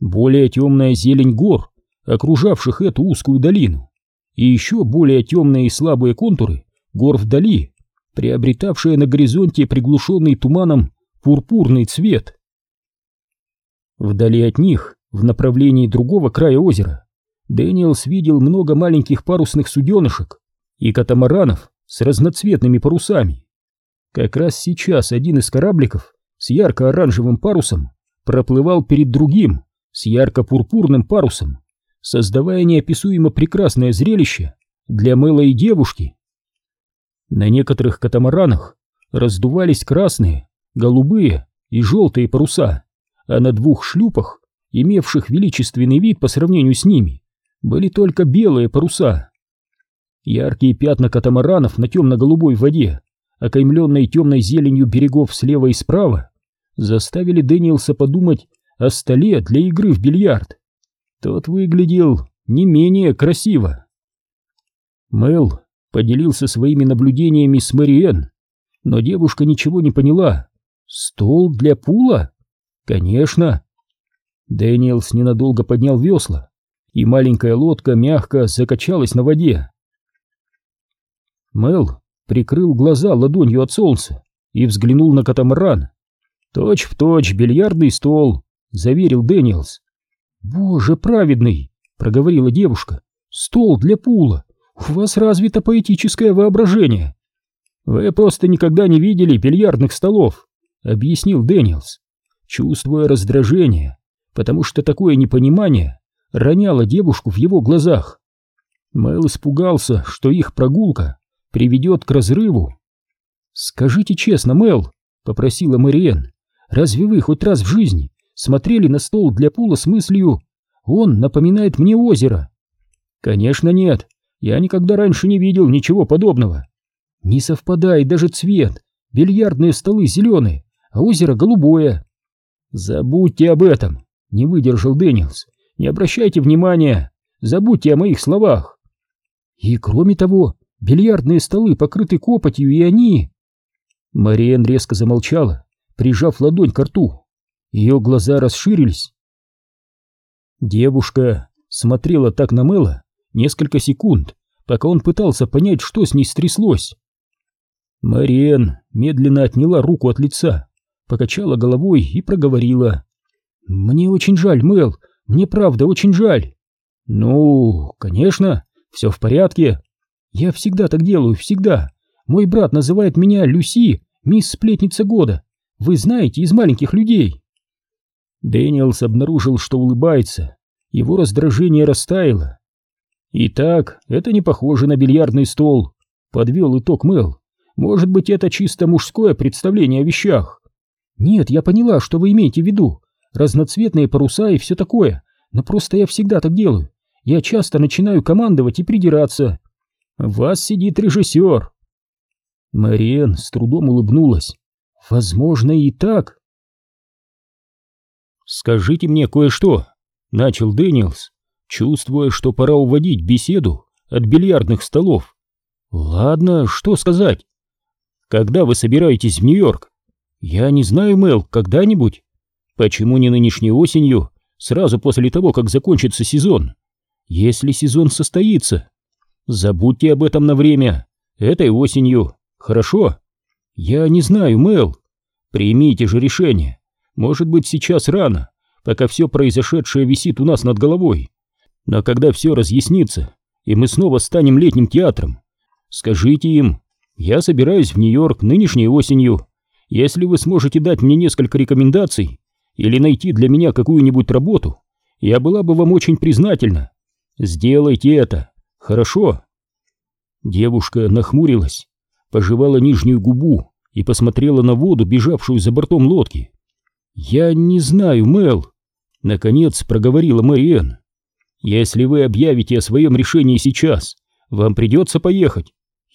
[SPEAKER 1] более темная зелень гор, окружавших эту узкую долину, и еще более темные и слабые контуры гор вдали, приобретавшие на горизонте приглушенный туманом пурпурный цвет. Вдали от них, в направлении другого края озера, Дэниелс видел много маленьких парусных суденышек и катамаранов с разноцветными парусами. Как раз сейчас один из корабликов с ярко-оранжевым парусом проплывал перед другим с ярко-пурпурным парусом, создавая неописуемо прекрасное зрелище для Мэла и девушки. На некоторых катамаранах раздувались красные, голубые и желтые паруса, а на двух шлюпах, имевших величественный вид по сравнению с ними, были только белые паруса. Яркие пятна катамаранов на темно-голубой воде, окаймленной темной зеленью берегов слева и справа, заставили Дэниелса подумать о столе для игры в бильярд. Тот выглядел не менее красиво. Мэл поделился своими наблюдениями с Мэриэн, но девушка ничего не поняла. Стол для пула? Конечно. Дэниелс ненадолго поднял весла, и маленькая лодка мягко закачалась на воде. Мэл прикрыл глаза ладонью от солнца и взглянул на катамаран. «Точь в точь бильярдный стол», — заверил Дэниелс. «Боже праведный!» — проговорила девушка. «Стол для пула! У вас развито поэтическое воображение!» «Вы просто никогда не видели бильярдных столов», — объяснил Дэниелс, чувствуя раздражение, потому что такое непонимание роняло девушку в его глазах. Мэл испугался, что их прогулка приведет к разрыву. «Скажите честно, Мэл», — попросила Мэриэн, — «разве вы хоть раз в жизни смотрели на стол для пула с мыслью «Он напоминает мне озеро»?» «Конечно нет, я никогда раньше не видел ничего подобного. Не совпадает даже цвет, бильярдные столы зеленые, а озеро голубое». «Забудьте об этом», — не выдержал Дэниелс, — «не обращайте внимания, забудьте о моих словах». «И кроме того, Бильярдные столы покрыты копотью, и они...» Мариэн резко замолчала, прижав ладонь к рту. Ее глаза расширились. Девушка смотрела так на Мэла несколько секунд, пока он пытался понять, что с ней стряслось. Мариэн медленно отняла руку от лица, покачала головой и проговорила. «Мне очень жаль, Мэл, мне правда очень жаль». «Ну, конечно, все в порядке», я всегда так делаю, всегда. Мой брат называет меня Люси, мисс Сплетница года. Вы знаете, из маленьких людей. Дэниелс обнаружил, что улыбается. Его раздражение растаяло. Итак, это не похоже на бильярдный стол, подвел итог Мэл. Может быть, это чисто мужское представление о вещах. Нет, я поняла, что вы имеете в виду. Разноцветные паруса и все такое. Но просто я всегда так делаю. Я часто начинаю командовать и придираться. Вас сидит режиссер. Мариен с трудом улыбнулась. Возможно, и так. Скажите мне кое-что, начал Дэниелс, чувствуя, что пора уводить беседу от бильярдных столов. Ладно, что сказать? Когда вы собираетесь в Нью-Йорк? Я не знаю, Мэл, когда-нибудь. Почему не нынешней осенью, сразу после того, как закончится сезон? Если сезон состоится, Забудьте об этом на время. Этой осенью. Хорошо? Я не знаю, Мэл. Примите же решение. Может быть, сейчас рано, пока все произошедшее висит у нас над головой. Но когда все разъяснится, и мы снова станем летним театром, скажите им, я собираюсь в Нью-Йорк нынешней осенью. Если вы сможете дать мне несколько рекомендаций или найти для меня какую-нибудь работу, я была бы вам очень признательна. Сделайте это. Хорошо. Девушка нахмурилась, пожевала нижнюю губу и посмотрела на воду, бежавшую за бортом лодки. «Я не знаю, Мэл», — наконец проговорила Мэриэн. «Если вы объявите о своем решении сейчас, вам придется поехать».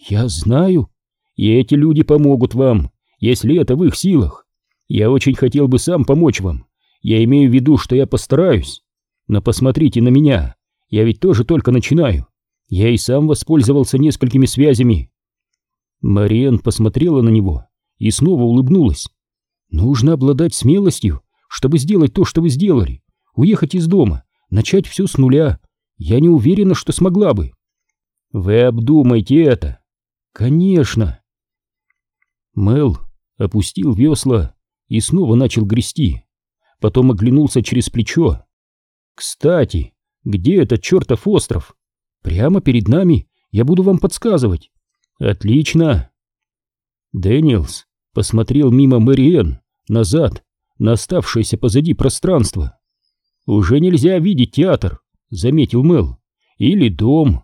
[SPEAKER 1] «Я знаю. И эти люди помогут вам, если это в их силах. Я очень хотел бы сам помочь вам. Я имею в виду, что я постараюсь. Но посмотрите на меня, я ведь тоже только начинаю. Я и сам воспользовался несколькими связями. Мариен посмотрела на него и снова улыбнулась. «Нужно обладать смелостью, чтобы сделать то, что вы сделали. Уехать из дома, начать все с нуля. Я не уверена, что смогла бы». «Вы обдумайте это». «Конечно». Мел опустил весла и снова начал грести. Потом оглянулся через плечо. «Кстати, где этот чертов остров? Прямо перед нами, я буду вам подсказывать». «Отлично!» Дэниелс посмотрел мимо Мэриэн, назад, на оставшееся позади пространство. «Уже нельзя видеть театр», — заметил Мел. «Или дом».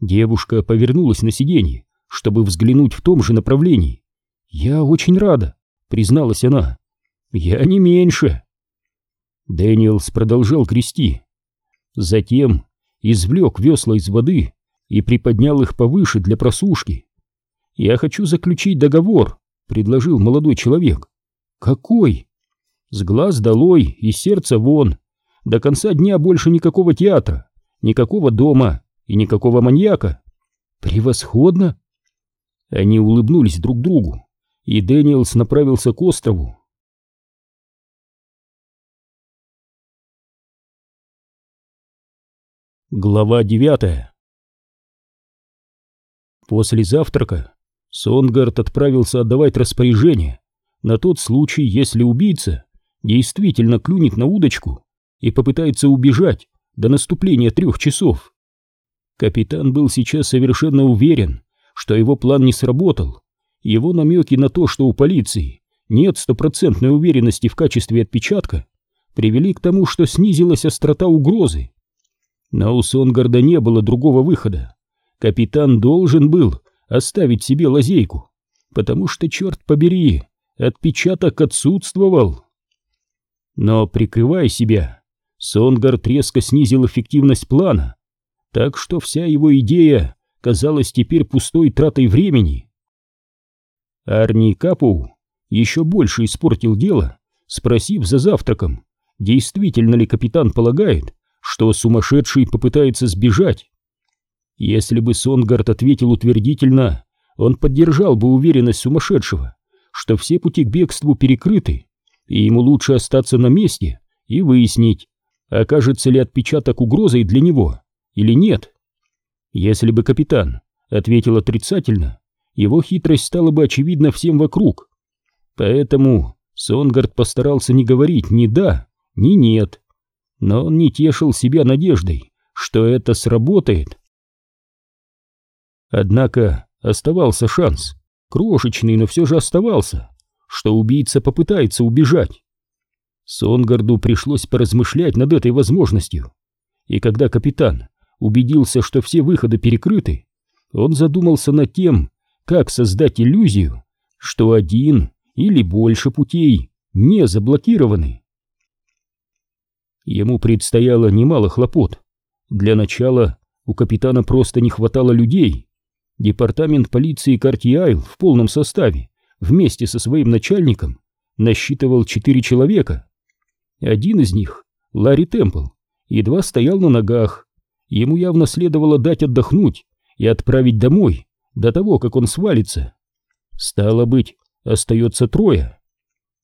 [SPEAKER 1] Девушка повернулась на сиденье, чтобы взглянуть в том же направлении. «Я очень рада», — призналась она. «Я не меньше». Дэниелс продолжал крести. Затем извлек весла из воды и приподнял их повыше для просушки. «Я хочу заключить договор», — предложил молодой человек. «Какой?» «С глаз долой и сердца вон. До конца дня больше никакого театра, никакого дома и никакого маньяка». «Превосходно!» Они улыбнулись друг другу, и Дэниелс направился к острову. Глава девятая После завтрака Сонгард отправился отдавать распоряжение на тот случай, если убийца действительно клюнет на удочку и попытается убежать до наступления трех часов. Капитан был сейчас совершенно уверен, что его план не сработал. Его намеки на то, что у полиции нет стопроцентной уверенности в качестве отпечатка, привели к тому, что снизилась острота угрозы. Но у Сонгарда не было другого выхода. Капитан должен был оставить себе лазейку, потому что, черт побери, отпечаток отсутствовал. Но, прикрывая себя, Сонгард резко снизил эффективность плана, так что вся его идея казалась теперь пустой тратой времени. Арни Капу еще больше испортил дело, спросив за завтраком, действительно ли капитан полагает, что сумасшедший попытается сбежать. Если бы Сонгард ответил утвердительно, он поддержал бы уверенность сумасшедшего, что все пути к бегству перекрыты, и ему лучше остаться на месте и выяснить, окажется ли отпечаток угрозой для него или нет. Если бы капитан ответил отрицательно, его хитрость стала бы очевидна всем вокруг. Поэтому Сонгард постарался не говорить ни «да», ни «нет», но он не тешил себя надеждой, что это сработает. Однако оставался шанс, крошечный, но все же оставался, что убийца попытается убежать. Сонгарду пришлось поразмышлять над этой возможностью, и когда капитан убедился, что все выходы перекрыты, он задумался над тем, как создать иллюзию, что один или больше путей не заблокированы. Ему предстояло немало хлопот. Для начала у капитана просто не хватало людей, Департамент полиции Картиайл в полном составе вместе со своим начальником насчитывал четыре человека. Один из них, Ларри Темпл, едва стоял на ногах. Ему явно следовало дать отдохнуть и отправить домой до того, как он свалится. Стало быть, остается трое.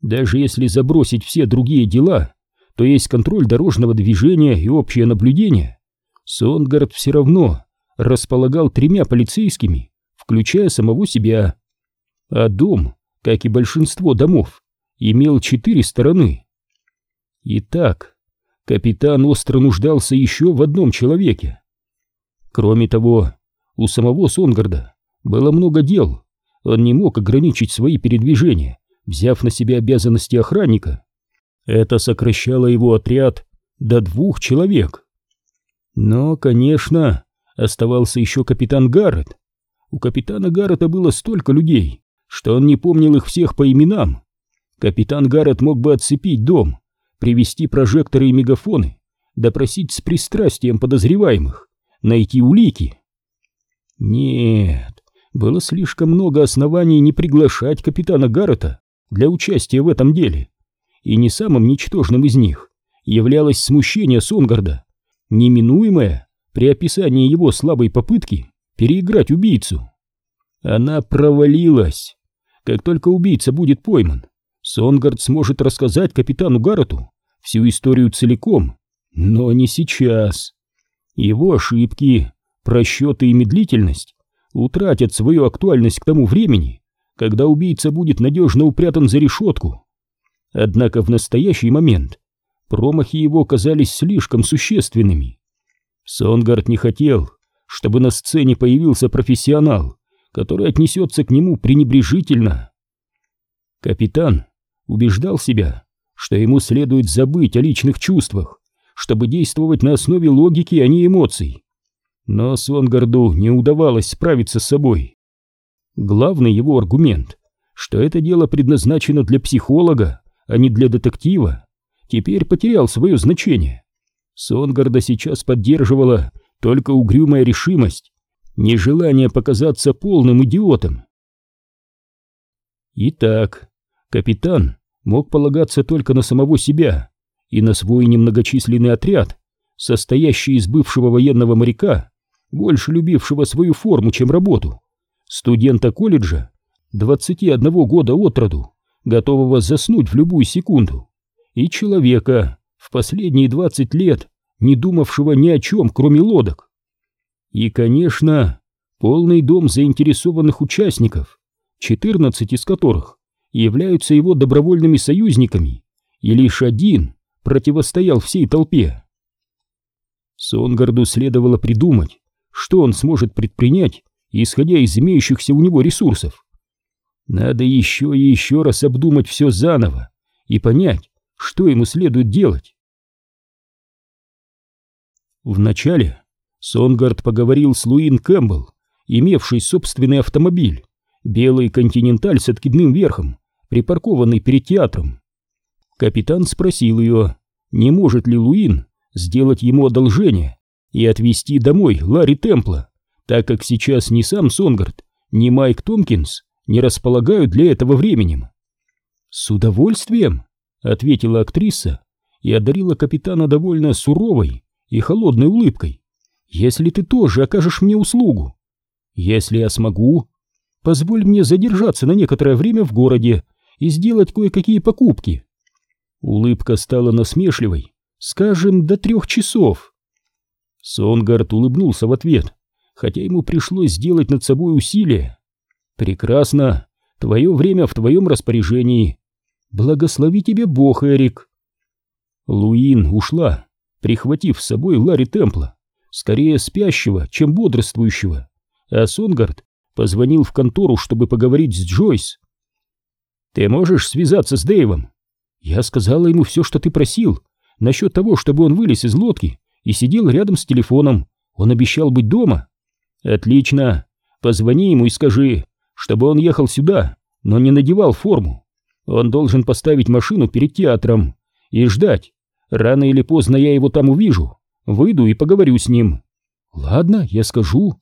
[SPEAKER 1] Даже если забросить все другие дела, то есть контроль дорожного движения и общее наблюдение, Сонгард все равно располагал тремя полицейскими, включая самого себя. А дом, как и большинство домов, имел четыре стороны. Итак, капитан остро нуждался еще в одном человеке. Кроме того, у самого Сонгарда было много дел, он не мог ограничить свои передвижения, взяв на себя обязанности охранника. Это сокращало его отряд до двух человек. Но, конечно, оставался еще капитан Гаррет. У капитана Гаррета было столько людей, что он не помнил их всех по именам. Капитан Гаррет мог бы отцепить дом, привести прожекторы и мегафоны, допросить с пристрастием подозреваемых, найти улики. Нет, было слишком много оснований не приглашать капитана Гаррета для участия в этом деле. И не самым ничтожным из них являлось смущение Сонгарда, неминуемое при описании его слабой попытки переиграть убийцу. Она провалилась. Как только убийца будет пойман, Сонгард сможет рассказать капитану Гаррету всю историю целиком, но не сейчас. Его ошибки, просчеты и медлительность утратят свою актуальность к тому времени, когда убийца будет надежно упрятан за решетку. Однако в настоящий момент промахи его казались слишком существенными. Сонгард не хотел, чтобы на сцене появился профессионал, который отнесется к нему пренебрежительно. Капитан убеждал себя, что ему следует забыть о личных чувствах, чтобы действовать на основе логики, а не эмоций. Но Сонгарду не удавалось справиться с собой. Главный его аргумент, что это дело предназначено для психолога, а не для детектива, теперь потерял свое значение. Сонгарда сейчас поддерживала только угрюмая решимость, нежелание показаться полным идиотом. Итак, капитан мог полагаться только на самого себя и на свой немногочисленный отряд, состоящий из бывшего военного моряка, больше любившего свою форму, чем работу, студента колледжа, 21 года от роду, готового заснуть в любую секунду, и человека, в последние 20 лет, не думавшего ни о чем, кроме лодок. И, конечно, полный дом заинтересованных участников, 14 из которых являются его добровольными союзниками, и лишь один противостоял всей толпе. Сонгарду следовало придумать, что он сможет предпринять, исходя из имеющихся у него ресурсов. Надо еще и еще раз обдумать все заново и понять, что ему следует делать. Вначале Сонгард поговорил с Луин Кэмпбелл, имевший собственный автомобиль, белый континенталь с откидным верхом, припаркованный перед театром. Капитан спросил ее, не может ли Луин сделать ему одолжение и отвезти домой Ларри Темпла, так как сейчас ни сам Сонгард, ни Майк Томпкинс не располагают для этого временем. «С удовольствием», — ответила актриса и одарила капитана довольно суровой, и холодной улыбкой. «Если ты тоже окажешь мне услугу, если я смогу, позволь мне задержаться на некоторое время в городе и сделать кое-какие покупки». Улыбка стала насмешливой, скажем, до трех часов. Сонгард улыбнулся в ответ, хотя ему пришлось сделать над собой усилие. «Прекрасно, твое время в твоем распоряжении. Благослови тебе Бог, Эрик». Луин ушла, прихватив с собой Ларри Темпла, скорее спящего, чем бодрствующего, а Сонгард позвонил в контору, чтобы поговорить с Джойс. «Ты можешь связаться с Дэйвом?» «Я сказала ему все, что ты просил, насчет того, чтобы он вылез из лодки и сидел рядом с телефоном. Он обещал быть дома». «Отлично. Позвони ему и скажи, чтобы он ехал сюда, но не надевал форму. Он должен поставить машину перед театром и ждать, Рано или поздно я его там увижу, выйду и поговорю с ним. Ладно, я скажу.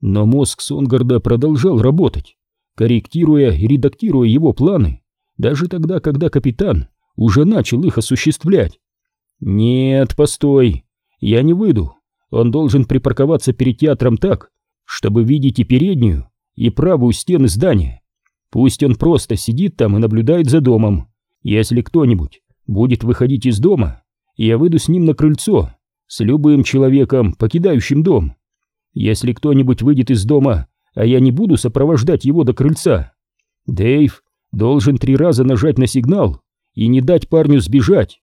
[SPEAKER 1] Но мозг Сонгарда продолжал работать, корректируя и редактируя его планы, даже тогда, когда капитан уже начал их осуществлять. Нет, постой, я не выйду. Он должен припарковаться перед театром так, чтобы видеть и переднюю, и правую стены здания. Пусть он просто сидит там и наблюдает за домом. Если кто-нибудь будет выходить из дома, я выйду с ним на крыльцо, с любым человеком, покидающим дом. Если кто-нибудь выйдет из дома, а я не буду сопровождать его до крыльца, Дэйв должен три раза нажать на сигнал и не дать парню сбежать.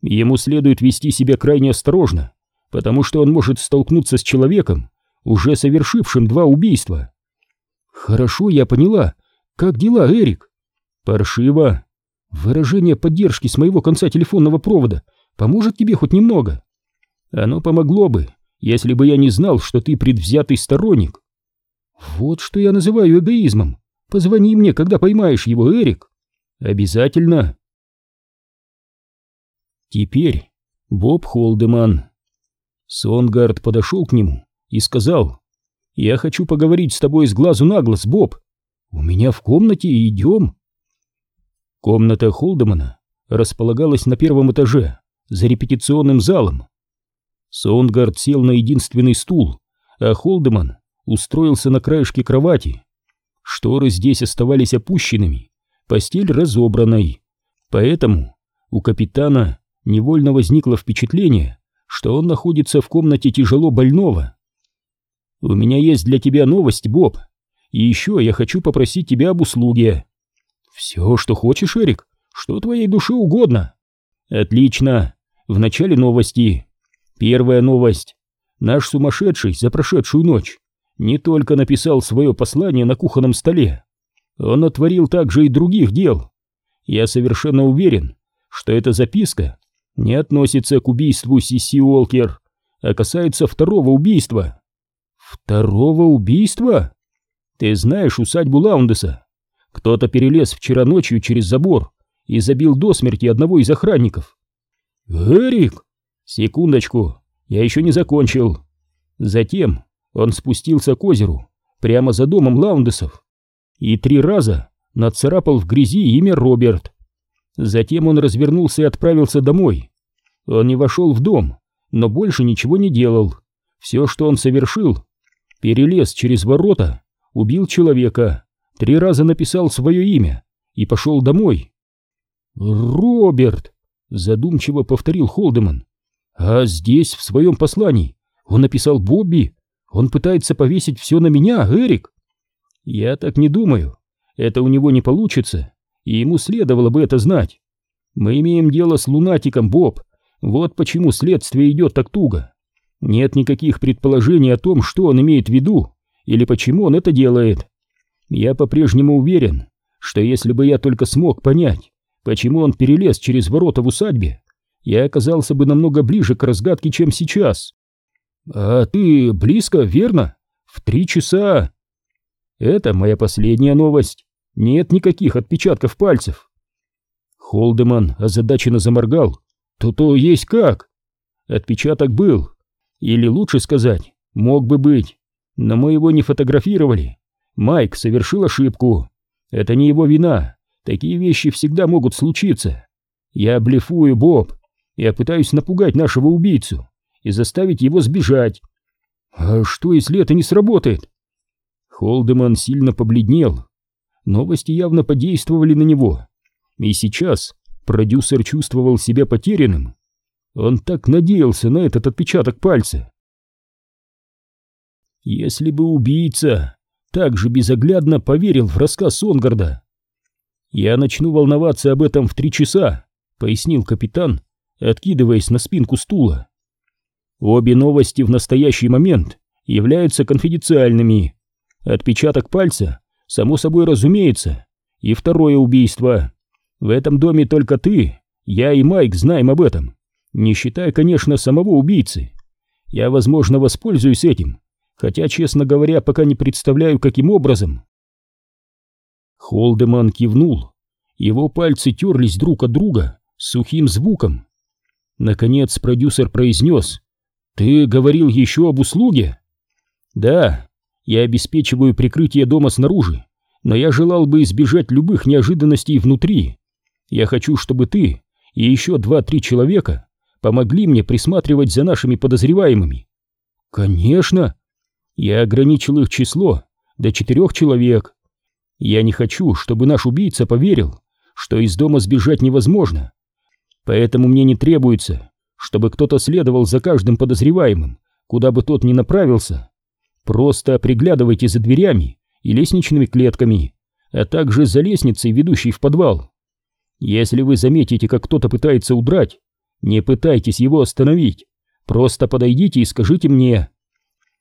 [SPEAKER 1] Ему следует вести себя крайне осторожно, потому что он может столкнуться с человеком, уже совершившим два убийства. Хорошо, я поняла. Как дела, Эрик? Паршиво. Выражение поддержки с моего конца телефонного провода поможет тебе хоть немного. Оно помогло бы, если бы я не знал, что ты предвзятый сторонник. Вот что я называю эгоизмом. Позвони мне, когда поймаешь его, Эрик. Обязательно. Теперь Боб Холдеман. Сонгард подошел к нему и сказал, «Я хочу поговорить с тобой с глазу на глаз, Боб. У меня в комнате, идем». Комната Холдемана располагалась на первом этаже, за репетиционным залом. Соунгард сел на единственный стул, а Холдеман устроился на краешке кровати. Шторы здесь оставались опущенными, постель разобранной. Поэтому у капитана невольно возникло впечатление, что он находится в комнате тяжело больного. «У меня есть для тебя новость, Боб, и еще я хочу попросить тебя об услуге». «Все, что хочешь, Эрик, что твоей душе угодно». «Отлично. В начале новости. Первая новость. Наш сумасшедший за прошедшую ночь не только написал свое послание на кухонном столе, он отворил также и других дел. Я совершенно уверен, что эта записка не относится к убийству Сиси Уолкер, а касается второго убийства. Второго убийства? Ты знаешь усадьбу Лаундеса? Кто-то перелез вчера ночью через забор и забил до смерти одного из охранников. Эрик! Секундочку, я еще не закончил. Затем он спустился к озеру, прямо за домом Лаундесов, и три раза нацарапал в грязи имя Роберт. Затем он развернулся и отправился домой. Он не вошел в дом, но больше ничего не делал. Все, что он совершил, перелез через ворота, убил человека, три раза написал свое имя и пошел домой. «Роберт!» — задумчиво повторил Холдеман. «А здесь, в своем послании, он написал Бобби. Он пытается повесить все на меня, Эрик?» «Я так не думаю. Это у него не получится, и ему следовало бы это знать. Мы имеем дело с лунатиком, Боб. Вот почему следствие идет так туго. Нет никаких предположений о том, что он имеет в виду, или почему он это делает. Я по-прежнему уверен, что если бы я только смог понять, почему он перелез через ворота в усадьбе, я оказался бы намного ближе к разгадке, чем сейчас. А ты близко, верно? В три часа. Это моя последняя новость. Нет никаких отпечатков пальцев. Холдеман озадаченно заморгал. То-то есть как? Отпечаток был. Или лучше сказать, мог бы быть. Но мы его не фотографировали. Майк совершил ошибку. Это не его вина. Такие вещи всегда могут случиться. Я блефую, Боб. Я пытаюсь напугать нашего убийцу и заставить его сбежать. А что, если это не сработает? Холдеман сильно побледнел. Новости явно подействовали на него. И сейчас продюсер чувствовал себя потерянным. Он так надеялся на этот отпечаток пальца. Если бы убийца так же безоглядно поверил в рассказ Сонгарда. «Я начну волноваться об этом в три часа», — пояснил капитан, откидываясь на спинку стула. «Обе новости в настоящий момент являются конфиденциальными. Отпечаток пальца, само собой разумеется, и второе убийство. В этом доме только ты, я и Майк знаем об этом, не считая, конечно, самого убийцы. Я, возможно, воспользуюсь этим, хотя, честно говоря, пока не представляю, каким образом. Холдеман кивнул. Его пальцы терлись друг от друга с сухим звуком. Наконец продюсер произнес. «Ты говорил еще об услуге?» «Да, я обеспечиваю прикрытие дома снаружи, но я желал бы избежать любых неожиданностей внутри. Я хочу, чтобы ты и еще два-три человека помогли мне присматривать за нашими подозреваемыми». «Конечно!» Я ограничил их число до четырех человек. Я не хочу, чтобы наш убийца поверил, что из дома сбежать невозможно. Поэтому мне не требуется, чтобы кто-то следовал за каждым подозреваемым, куда бы тот ни направился. Просто приглядывайте за дверями и лестничными клетками, а также за лестницей, ведущей в подвал. Если вы заметите, как кто-то пытается удрать, не пытайтесь его остановить, просто подойдите и скажите мне.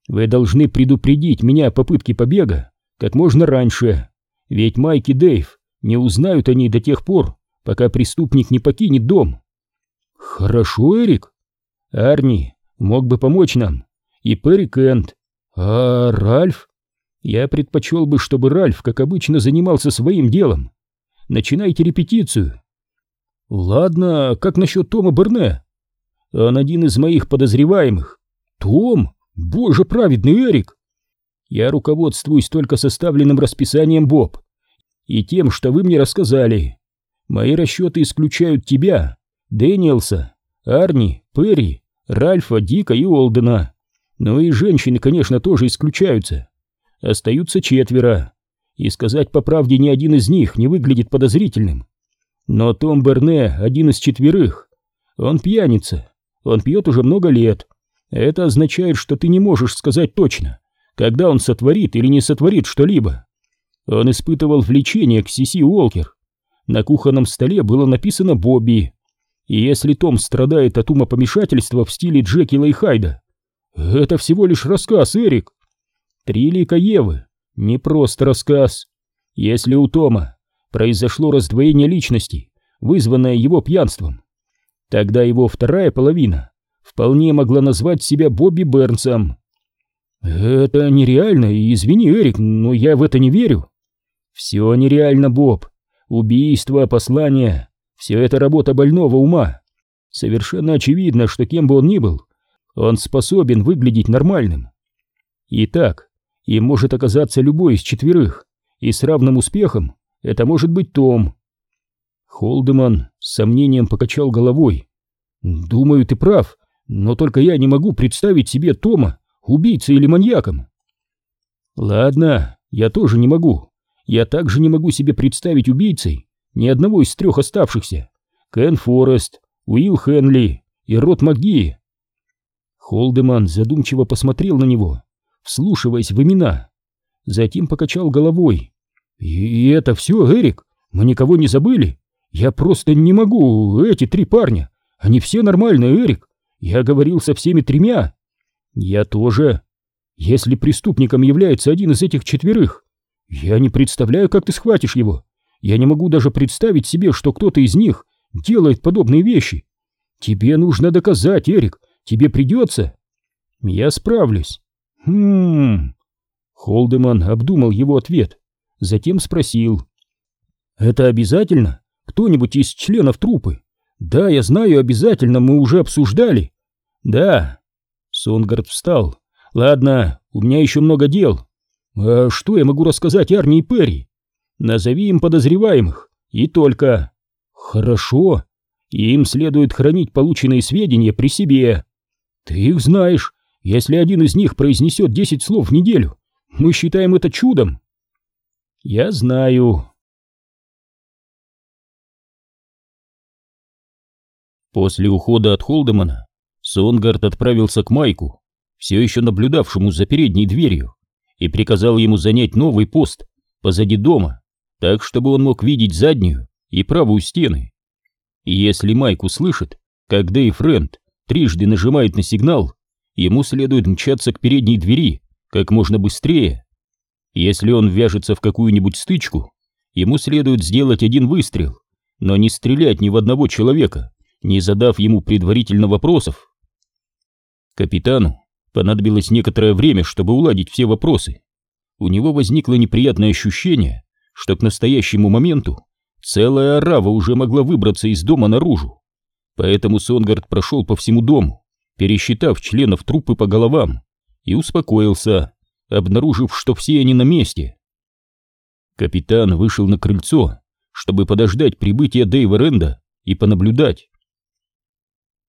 [SPEAKER 1] Вы должны предупредить меня о попытке побега как можно раньше, ведь Майк и Дэйв не узнают они до тех пор, пока преступник не покинет дом. Хорошо, Эрик. Арни мог бы помочь нам, и Перри Кент. А Ральф? Я предпочел бы, чтобы Ральф, как обычно, занимался своим делом. Начинайте репетицию. Ладно, как насчет Тома Берне? Он один из моих подозреваемых. Том? Боже праведный Эрик! Я руководствуюсь только составленным расписанием, Боб, и тем, что вы мне рассказали. Мои расчеты исключают тебя, Дэниелса, Арни, Перри, Ральфа, Дика и Олдена. Ну и женщины, конечно, тоже исключаются. Остаются четверо, и сказать по правде ни один из них не выглядит подозрительным. Но Том Берне один из четверых. Он пьяница, он пьет уже много лет. Это означает, что ты не можешь сказать точно, когда он сотворит или не сотворит что-либо. Он испытывал влечение к Сиси Уолкер. На кухонном столе было написано «Бобби». И если Том страдает от умопомешательства в стиле Джекила и Хайда, это всего лишь рассказ, Эрик. Три Евы — не просто рассказ. Если у Тома произошло раздвоение личности, вызванное его пьянством, тогда его вторая половина вполне могла назвать себя Бобби Бернсом. Это нереально, извини, Эрик, но я в это не верю. Все нереально, Боб. Убийство, послание — все это работа больного ума. Совершенно очевидно, что кем бы он ни был, он способен выглядеть нормальным. Итак, им может оказаться любой из четверых, и с равным успехом это может быть Том. Холдеман с сомнением покачал головой. «Думаю, ты прав, но только я не могу представить себе Тома убийцей или маньяком». «Ладно, я тоже не могу. Я также не могу себе представить убийцей ни одного из трех оставшихся. Кен Форест, Уилл Хенли и Рот МакГи». Холдеман задумчиво посмотрел на него, вслушиваясь в имена. Затем покачал головой. «И это все, Эрик? Мы никого не забыли? Я просто не могу, эти три парня. Они все нормальные, Эрик. Я говорил со всеми тремя. Я тоже. Если преступником является один из этих четверых, я не представляю, как ты схватишь его. Я не могу даже представить себе, что кто-то из них делает подобные вещи. Тебе нужно доказать, Эрик, Тебе придется? Я справлюсь. Хм. Холдеман обдумал его ответ, затем спросил. Это обязательно? Кто-нибудь из членов трупы? Да, я знаю, обязательно, мы уже обсуждали. Да. Сонгард встал. Ладно, у меня еще много дел. А что я могу рассказать армии Перри? Назови им подозреваемых, и только. Хорошо. Им следует хранить полученные сведения при себе. Ты их знаешь. Если один из них произнесет десять слов в неделю, мы считаем это чудом. Я знаю. После ухода от Холдемана Сонгард отправился к Майку, все еще наблюдавшему за передней дверью, и приказал ему занять новый пост позади дома, так, чтобы он мог видеть заднюю и правую стены. И если Майк услышит, как Дэйв Рент трижды нажимает на сигнал, ему следует мчаться к передней двери как можно быстрее. Если он вяжется в какую-нибудь стычку, ему следует сделать один выстрел, но не стрелять ни в одного человека, не задав ему предварительно вопросов. Капитану понадобилось некоторое время, чтобы уладить все вопросы. У него возникло неприятное ощущение, что к настоящему моменту целая орава уже могла выбраться из дома наружу. Поэтому Сонгард прошел по всему дому, пересчитав членов труппы по головам, и успокоился, обнаружив, что все они на месте. Капитан вышел на крыльцо, чтобы подождать прибытия Дэйва Ренда и понаблюдать.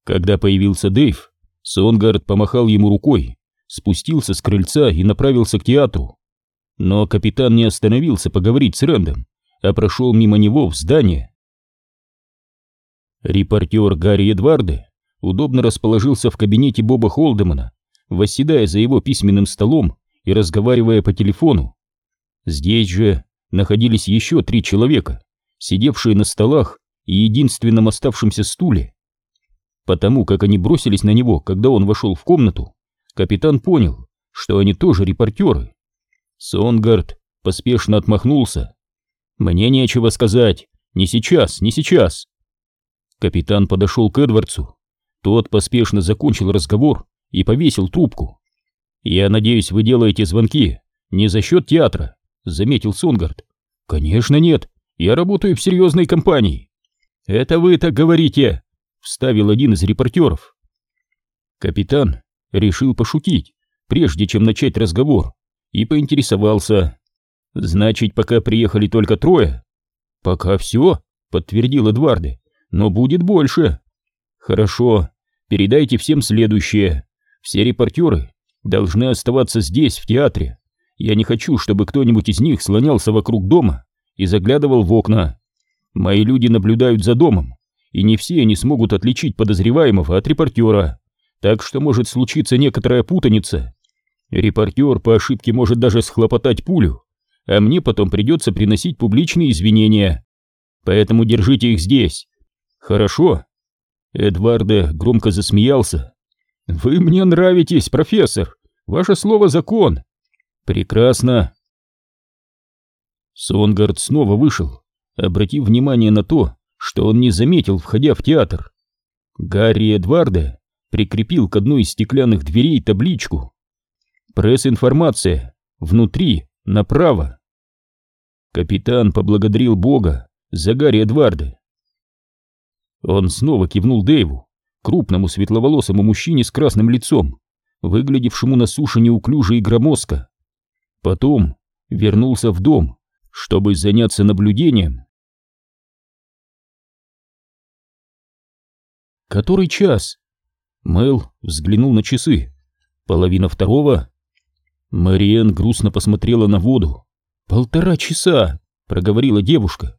[SPEAKER 1] Когда появился Дэйв, Сонгард помахал ему рукой, спустился с крыльца и направился к театру. Но капитан не остановился поговорить с Рэндом, а прошел мимо него в здание. Репортер Гарри Эдварде удобно расположился в кабинете Боба Холдемана, восседая за его письменным столом и разговаривая по телефону. Здесь же находились еще три человека, сидевшие на столах и единственном оставшемся стуле. Потому как они бросились на него, когда он вошел в комнату, капитан понял, что они тоже репортеры. Сонгард поспешно отмахнулся. «Мне нечего сказать. Не сейчас, не сейчас. Капитан подошел к Эдвардсу. Тот поспешно закончил разговор и повесил трубку. «Я надеюсь, вы делаете звонки не за счет театра», — заметил Сонгард. «Конечно нет, я работаю в серьезной компании». «Это вы так говорите», — вставил один из репортеров. Капитан решил пошутить, прежде чем начать разговор, и поинтересовался. «Значит, пока приехали только трое?» «Пока все», — подтвердил Эдварды но будет больше. Хорошо, передайте всем следующее. Все репортеры должны оставаться здесь, в театре. Я не хочу, чтобы кто-нибудь из них слонялся вокруг дома и заглядывал в окна. Мои люди наблюдают за домом, и не все они смогут отличить подозреваемого от репортера, так что может случиться некоторая путаница. Репортер по ошибке может даже схлопотать пулю, а мне потом придется приносить публичные извинения. Поэтому держите их здесь. Хорошо?» Эдварда громко засмеялся. «Вы мне нравитесь, профессор. Ваше слово закон». «Прекрасно». Сонгард снова вышел, обратив внимание на то, что он не заметил, входя в театр. Гарри Эдварда прикрепил к одной из стеклянных дверей табличку «Пресс-информация. Внутри, направо». Капитан поблагодарил Бога за Гарри Эдварда. Он снова кивнул Дэйву, крупному светловолосому мужчине с красным лицом, выглядевшему на суше неуклюже и громоздко. Потом вернулся в дом, чтобы заняться наблюдением. Который час? Мэл взглянул на часы. Половина второго. Мариен грустно посмотрела на воду. «Полтора часа», — проговорила девушка.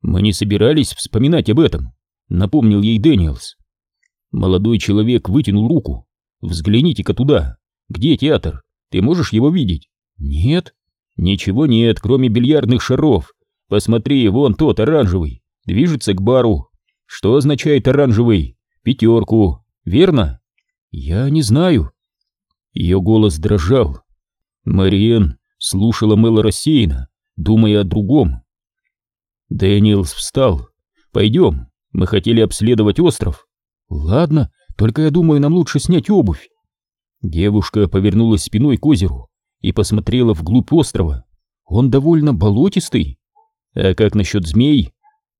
[SPEAKER 1] «Мы не собирались вспоминать об этом», — напомнил ей Дэниелс. Молодой человек вытянул руку. «Взгляните-ка туда. Где театр? Ты можешь его видеть?» «Нет». «Ничего нет, кроме бильярдных шаров. Посмотри, вон тот оранжевый. Движется к бару. Что означает оранжевый? Пятерку. Верно?» «Я не знаю». Ее голос дрожал. Мариен слушала Мэла рассеянно, думая о другом. Дэниелс встал. «Пойдем, мы хотели обследовать остров». «Ладно, только я думаю, нам лучше снять обувь». Девушка повернулась спиной к озеру и посмотрела вглубь острова. Он довольно болотистый. А как насчет змей?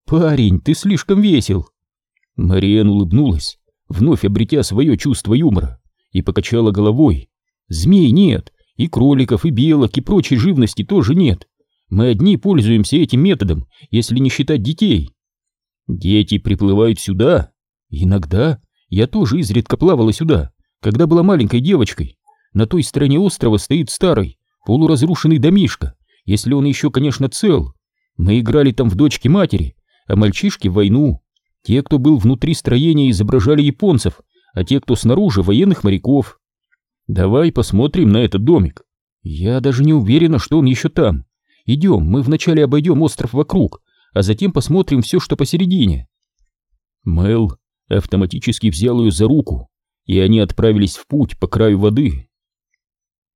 [SPEAKER 1] Парень, ты слишком весел. Мариэн улыбнулась, вновь обретя свое чувство юмора, и покачала головой. Змей нет, и кроликов, и белок, и прочей живности тоже нет. Мы одни пользуемся этим методом, если не считать детей. Дети приплывают сюда. Иногда. Я тоже изредка плавала сюда, когда была маленькой девочкой. На той стороне острова стоит старый, полуразрушенный домишко, если он еще, конечно, цел. Мы играли там в дочки матери, а мальчишки в войну. Те, кто был внутри строения, изображали японцев, а те, кто снаружи, военных моряков. Давай посмотрим на этот домик. Я даже не уверена, что он еще там. Идем, мы вначале обойдем остров вокруг, а затем посмотрим все, что посередине. Мэл автоматически взял ее за руку, и они отправились в путь по краю воды.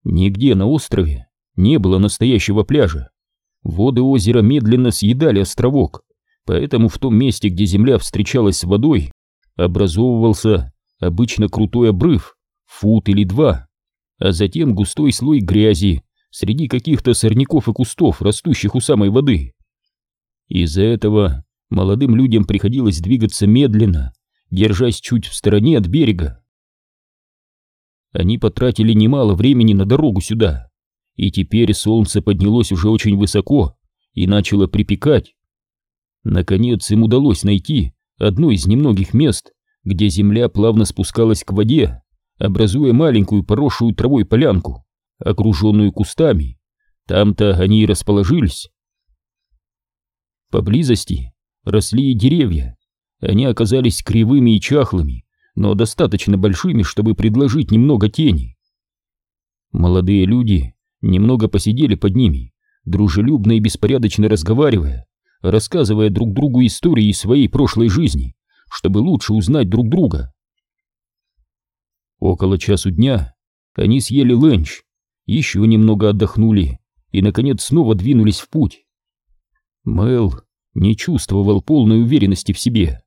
[SPEAKER 1] Нигде на острове не было настоящего пляжа. Воды озера медленно съедали островок, поэтому в том месте, где земля встречалась с водой, образовывался обычно крутой обрыв, фут или два, а затем густой слой грязи среди каких-то сорняков и кустов, растущих у самой воды. Из-за этого молодым людям приходилось двигаться медленно, держась чуть в стороне от берега. Они потратили немало времени на дорогу сюда, и теперь солнце поднялось уже очень высоко и начало припекать. Наконец им удалось найти одно из немногих мест, где земля плавно спускалась к воде, образуя маленькую поросшую травой полянку, окруженную кустами. Там-то они и расположились. Поблизости росли и деревья. Они оказались кривыми и чахлыми, но достаточно большими, чтобы предложить немного тени. Молодые люди немного посидели под ними, дружелюбно и беспорядочно разговаривая, рассказывая друг другу истории своей прошлой жизни, чтобы лучше узнать друг друга. Около часу дня они съели ленч, еще немного отдохнули и, наконец, снова двинулись в путь. Мэл не чувствовал полной уверенности в себе.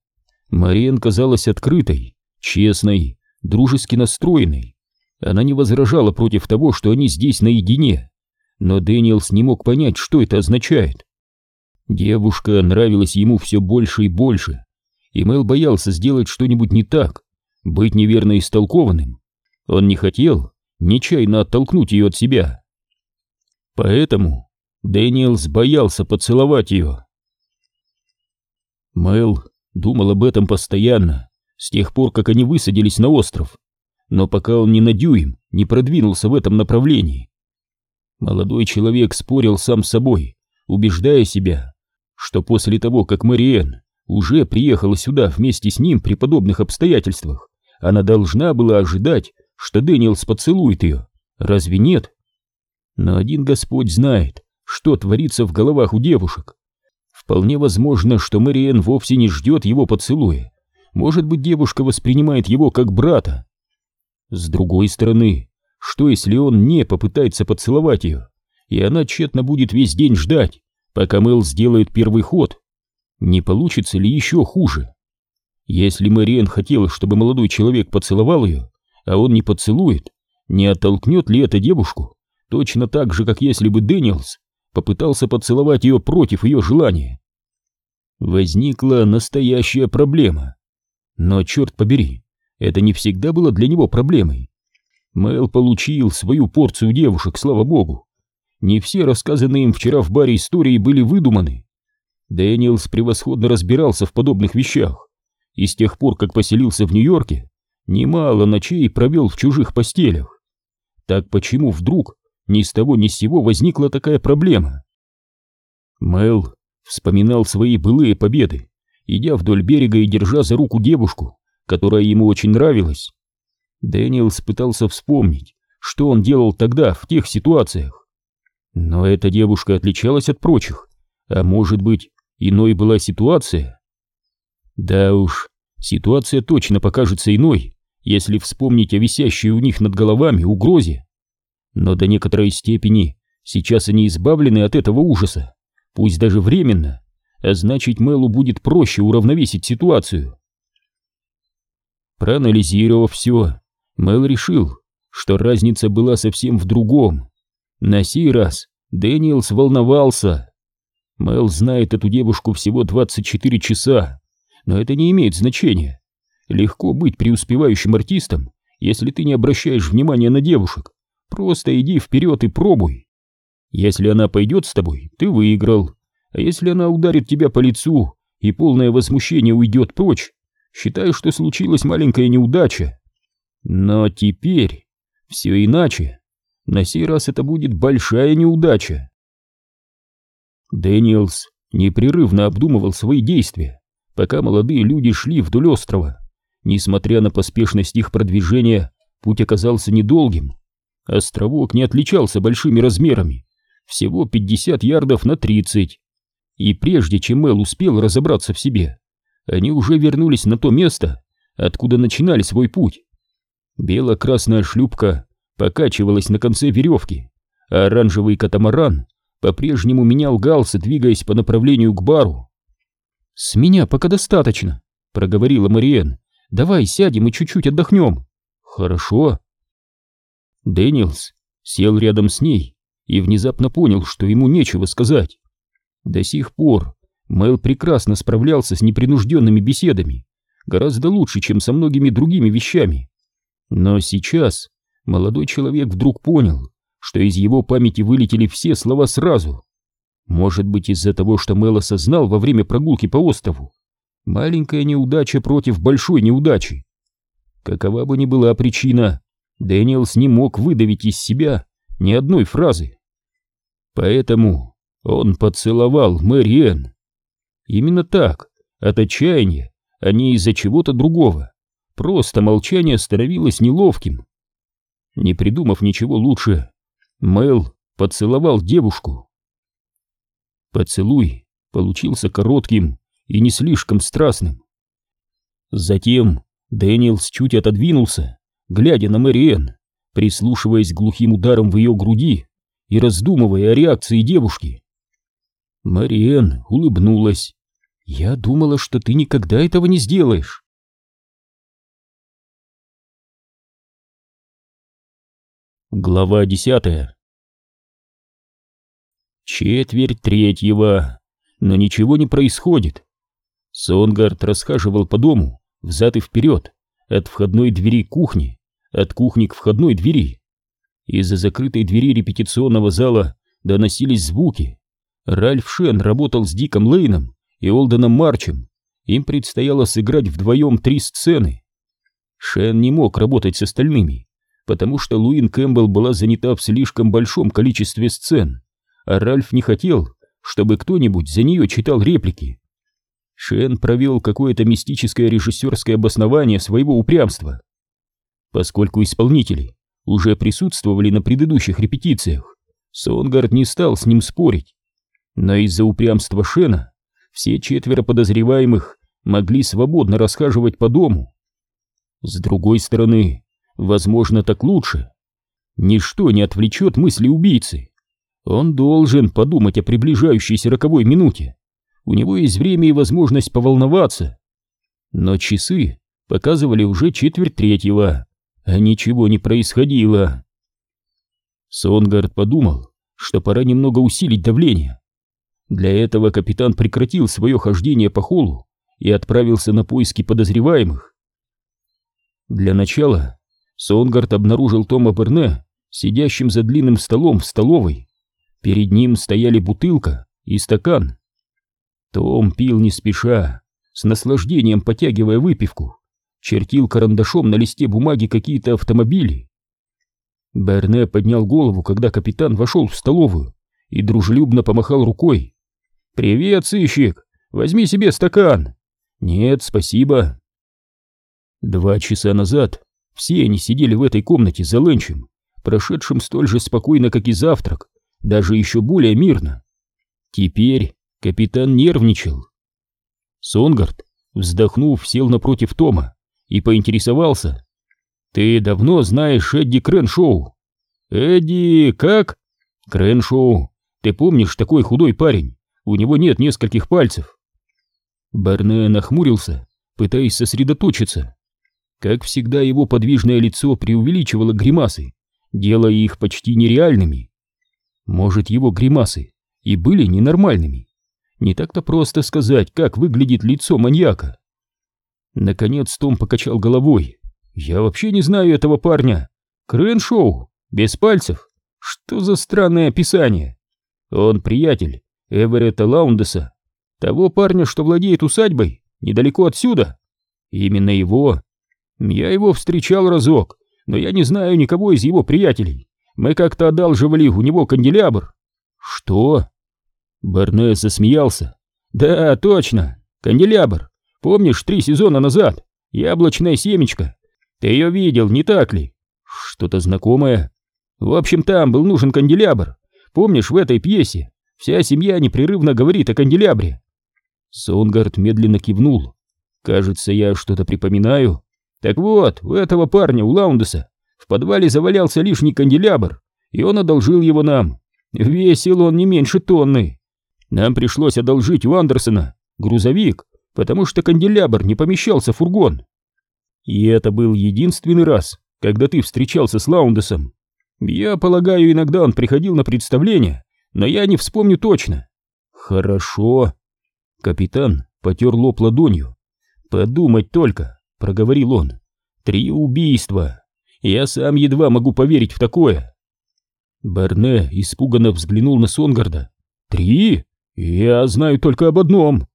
[SPEAKER 1] Мариен казалась открытой, честной, дружески настроенной. Она не возражала против того, что они здесь наедине, но Дэниелс не мог понять, что это означает. Девушка нравилась ему все больше и больше, и Мэл боялся сделать что-нибудь не так, быть неверно истолкованным. Он не хотел нечаянно оттолкнуть ее от себя. Поэтому Дэниелс боялся поцеловать ее. Мэл думал об этом постоянно, с тех пор, как они высадились на остров, но пока он ни на дюйм не продвинулся в этом направлении. Молодой человек спорил сам с собой, убеждая себя, что после того, как Мариэн уже приехала сюда вместе с ним при подобных обстоятельствах, она должна была ожидать, что Дэниелс поцелует ее. Разве нет? Но один Господь знает, что творится в головах у девушек. Вполне возможно, что Мариэн вовсе не ждет его поцелуя. Может быть, девушка воспринимает его как брата. С другой стороны, что если он не попытается поцеловать ее, и она тщетно будет весь день ждать, пока Мэл сделает первый ход? Не получится ли еще хуже? Если Мэриэн хотела, чтобы молодой человек поцеловал ее, а он не поцелует, не оттолкнет ли это девушку? Точно так же, как если бы Дэниелс попытался поцеловать ее против ее желания. Возникла настоящая проблема. Но, черт побери, это не всегда было для него проблемой. Мэл получил свою порцию девушек, слава богу. Не все рассказанные им вчера в баре истории были выдуманы. Дэниелс превосходно разбирался в подобных вещах, и с тех пор, как поселился в Нью-Йорке, немало ночей провел в чужих постелях. Так почему вдруг ни с того ни с сего возникла такая проблема? Мэл вспоминал свои былые победы, идя вдоль берега и держа за руку девушку, которая ему очень нравилась. Дэниелс пытался вспомнить, что он делал тогда в тех ситуациях. Но эта девушка отличалась от прочих, а может быть, иной была ситуация? Да уж, ситуация точно покажется иной, если вспомнить о висящей у них над головами угрозе. Но до некоторой степени сейчас они избавлены от этого ужаса, пусть даже временно, а значит Мэлу будет проще уравновесить ситуацию. Проанализировав все, Мэл решил, что разница была совсем в другом. На сей раз Дэниелс волновался. Мэл знает эту девушку всего 24 часа, но это не имеет значения. Легко быть преуспевающим артистом, если ты не обращаешь внимания на девушек. Просто иди вперед и пробуй. Если она пойдет с тобой, ты выиграл. А если она ударит тебя по лицу и полное возмущение уйдет прочь, считай, что случилась маленькая неудача. Но теперь все иначе. На сей раз это будет большая неудача. Дэниелс непрерывно обдумывал свои действия, пока молодые люди шли вдоль острова. Несмотря на поспешность их продвижения, путь оказался недолгим. Островок не отличался большими размерами, всего 50 ярдов на 30. И прежде чем Мэл успел разобраться в себе, они уже вернулись на то место, откуда начинали свой путь. Бело-красная шлюпка покачивалась на конце веревки, а оранжевый катамаран по-прежнему менял галсы, двигаясь по направлению к бару. «С меня пока достаточно», — проговорила Мариен. Давай сядем и чуть-чуть отдохнем. Хорошо. Дэниелс сел рядом с ней и внезапно понял, что ему нечего сказать. До сих пор Мэл прекрасно справлялся с непринужденными беседами, гораздо лучше, чем со многими другими вещами. Но сейчас молодой человек вдруг понял, что из его памяти вылетели все слова сразу. Может быть, из-за того, что Мэл осознал во время прогулки по острову, Маленькая неудача против большой неудачи. Какова бы ни была причина, Дэниелс не мог выдавить из себя ни одной фразы. Поэтому он поцеловал Мэриэн. Именно так, от отчаяния, а не из-за чего-то другого. Просто молчание становилось неловким. Не придумав ничего лучше, Мэл поцеловал девушку. Поцелуй получился коротким и не слишком страстным. Затем Дэниелс чуть отодвинулся, глядя на Мэриэн, прислушиваясь к глухим ударам в ее груди и раздумывая о реакции девушки. Мэриэн улыбнулась. «Я думала, что ты никогда этого не сделаешь». Глава десятая Четверть третьего, но ничего не происходит. Сонгард расхаживал по дому, взад и вперед, от входной двери кухни, от кухни к входной двери. Из-за закрытой двери репетиционного зала доносились звуки. Ральф Шен работал с Диком Лейном и Олденом Марчем. Им предстояло сыграть вдвоем три сцены. Шен не мог работать с остальными. Потому что Луин Кэмпбелл была занята в слишком большом количестве сцен, а Ральф не хотел, чтобы кто-нибудь за нее читал реплики. Шен провел какое-то мистическое режиссерское обоснование своего упрямства. Поскольку исполнители уже присутствовали на предыдущих репетициях, Сонгард не стал с ним спорить. Но из-за упрямства Шена все четверо подозреваемых могли свободно расхаживать по дому. С другой стороны, возможно, так лучше. Ничто не отвлечет мысли убийцы. Он должен подумать о приближающейся роковой минуте. У него есть время и возможность поволноваться. Но часы показывали уже четверть третьего, а ничего не происходило. Сонгард подумал, что пора немного усилить давление. Для этого капитан прекратил свое хождение по холлу и отправился на поиски подозреваемых. Для начала Сонгард обнаружил Тома Берне сидящим за длинным столом в столовой. Перед ним стояли бутылка и стакан. Том пил не спеша, с наслаждением потягивая выпивку, чертил карандашом на листе бумаги какие-то автомобили. Берне поднял голову, когда капитан вошел в столовую и дружелюбно помахал рукой. «Привет, сыщик! Возьми себе стакан!» «Нет, спасибо!» Два часа назад все они сидели в этой комнате за ленчем, прошедшим столь же спокойно, как и завтрак, даже еще более мирно. Теперь капитан нервничал. Сонгард, вздохнув, сел напротив Тома и поинтересовался. «Ты давно знаешь Эдди Креншоу?» «Эдди, как?» «Креншоу. Ты помнишь, такой худой парень? У него нет нескольких пальцев». Барне нахмурился, пытаясь сосредоточиться. Как всегда, его подвижное лицо преувеличивало гримасы, делая их почти нереальными. Может, его гримасы и были ненормальными. Не так-то просто сказать, как выглядит лицо маньяка. Наконец Том покачал головой. «Я вообще не знаю этого парня. Крэншоу, без пальцев. Что за странное описание? Он приятель Эверетта Лаундеса, того парня, что владеет усадьбой, недалеко отсюда. Именно его. Я его встречал разок, но я не знаю никого из его приятелей. Мы как-то одалживали у него канделябр. Что? Берне засмеялся. Да, точно, канделябр. Помнишь, три сезона назад? Яблочная семечко. Ты ее видел, не так ли? Что-то знакомое. В общем, там был нужен канделябр. Помнишь, в этой пьесе вся семья непрерывно говорит о канделябре. Сонгард медленно кивнул. Кажется, я что-то припоминаю. Так вот, у этого парня, у Лаундеса, в подвале завалялся лишний канделябр, и он одолжил его нам. Весил он не меньше тонны. Нам пришлось одолжить у Андерсона грузовик, потому что канделябр не помещался в фургон. И это был единственный раз, когда ты встречался с Лаундесом. Я полагаю, иногда он приходил на представление, но я не вспомню точно. Хорошо. Капитан потер лоб ладонью. Подумать только, проговорил он. Три убийства. Я сам едва могу поверить в такое. Берне испуганно взглянул на Сонгарда. Три? Я знаю только об одном.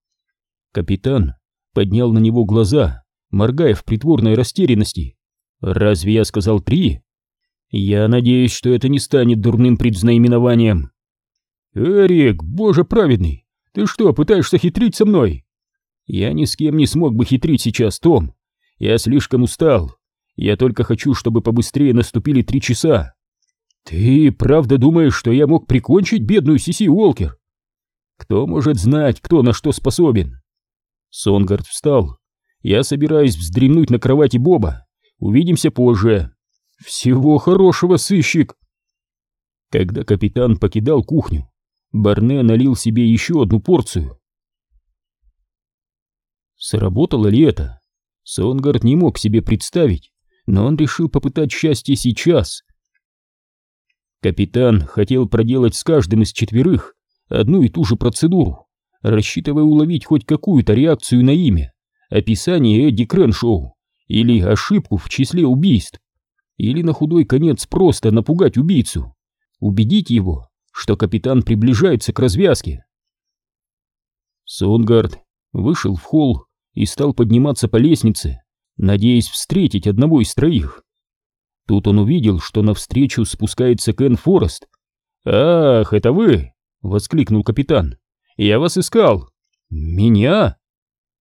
[SPEAKER 1] Капитан поднял на него глаза, моргая в притворной растерянности. Разве я сказал три? Я надеюсь, что это не станет дурным предзнаименованием. Эрик, боже праведный, ты что, пытаешься хитрить со мной? Я ни с кем не смог бы хитрить сейчас, Том. Я слишком устал. Я только хочу, чтобы побыстрее наступили три часа. Ты правда думаешь, что я мог прикончить бедную Сиси Уолкер? Кто может знать, кто на что способен? Сонгард встал. Я собираюсь вздремнуть на кровати Боба. Увидимся позже. Всего хорошего, сыщик. Когда капитан покидал кухню, Барне налил себе еще одну порцию. Сработало ли это? Сонгард не мог себе представить, но он решил попытать счастье сейчас. Капитан хотел проделать с каждым из четверых одну и ту же процедуру, рассчитывая уловить хоть какую-то реакцию на имя, описание Эдди Креншоу или ошибку в числе убийств, или на худой конец просто напугать убийцу, убедить его, что капитан приближается к развязке. Сонгард вышел в холл и стал подниматься по лестнице, надеясь встретить одного из троих. Тут он увидел, что навстречу спускается Кен Форест. «Ах, это вы!» — воскликнул капитан. «Я вас искал!» «Меня?»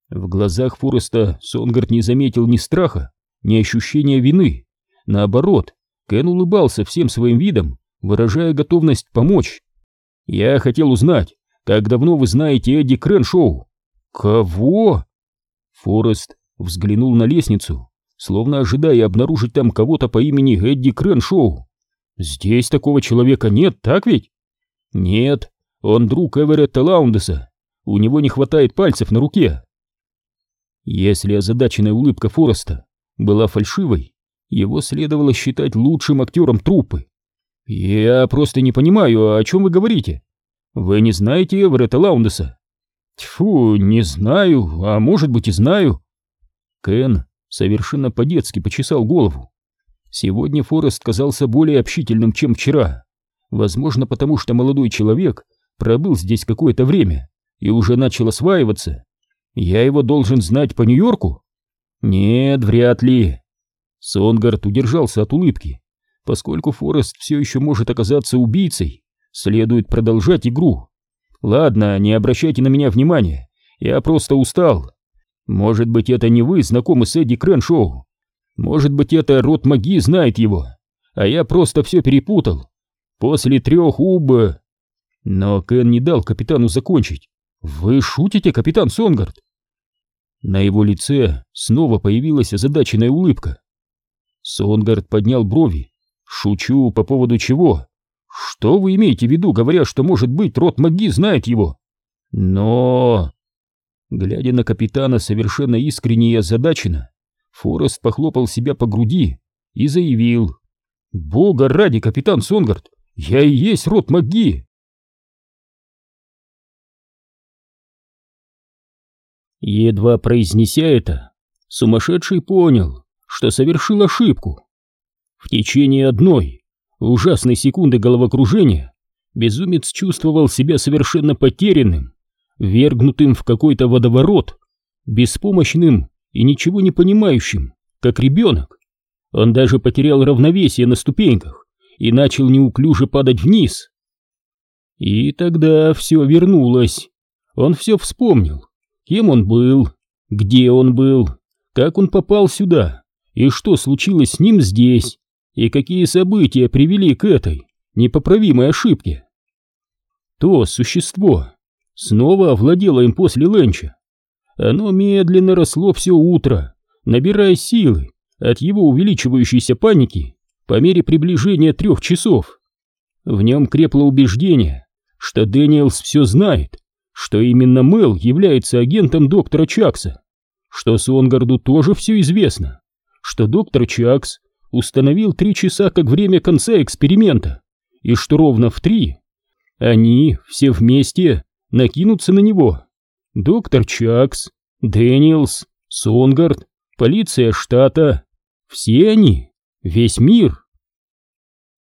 [SPEAKER 1] В глазах Фореста Сонгард не заметил ни страха, ни ощущения вины. Наоборот, Кен улыбался всем своим видом, выражая готовность помочь. «Я хотел узнать, как давно вы знаете Эдди Креншоу?» «Кого?» Форест взглянул на лестницу, словно ожидая обнаружить там кого-то по имени Эдди Креншоу. «Здесь такого человека нет, так ведь?» «Нет, он друг Эверетта Лаундеса. У него не хватает пальцев на руке». Если озадаченная улыбка Фореста была фальшивой, его следовало считать лучшим актером труппы. «Я просто не понимаю, о чем вы говорите. Вы не знаете Эверетта Лаундеса?» «Тьфу, не знаю, а может быть и знаю». Кен совершенно по-детски почесал голову. Сегодня Форест казался более общительным, чем вчера. Возможно, потому что молодой человек пробыл здесь какое-то время и уже начал осваиваться. Я его должен знать по Нью-Йорку? Нет, вряд ли. Сонгард удержался от улыбки. Поскольку Форест все еще может оказаться убийцей, следует продолжать игру. Ладно, не обращайте на меня внимания, я просто устал. Может быть, это не вы знакомы с Эдди Креншоу? Может быть, это род Маги знает его, а я просто все перепутал. После трех уб... Но Кен не дал капитану закончить. «Вы шутите, капитан Сонгард?» На его лице снова появилась озадаченная улыбка. Сонгард поднял брови. «Шучу по поводу чего? Что вы имеете в виду, говоря, что, может быть, род Маги знает его?» «Но...» Глядя на капитана совершенно искренне и озадаченно, Форест похлопал себя по груди и заявил. «Бога ради, капитан Сонгард, я и есть род Маги!» Едва произнеся это, сумасшедший понял, что совершил ошибку. В течение одной ужасной секунды головокружения безумец чувствовал себя совершенно потерянным, вергнутым в какой-то водоворот, беспомощным и ничего не понимающим, как ребенок. Он даже потерял равновесие на ступеньках и начал неуклюже падать вниз. И тогда все вернулось. Он все вспомнил Кем он был? Где он был? Как он попал сюда? И что случилось с ним здесь? И какие события привели к этой непоправимой ошибке? То существо снова овладело им после ленча. Оно медленно росло все утро, набирая силы от его увеличивающейся паники по мере приближения трех часов. В нем крепло убеждение, что Дэниелс все знает, что именно Мэл является агентом доктора Чакса, что Сонгарду тоже все известно, что доктор Чакс установил три часа как время конца эксперимента, и что ровно в три они все вместе накинутся на него. Доктор Чакс, Дэниелс, Сонгард, полиция штата, все они, весь мир.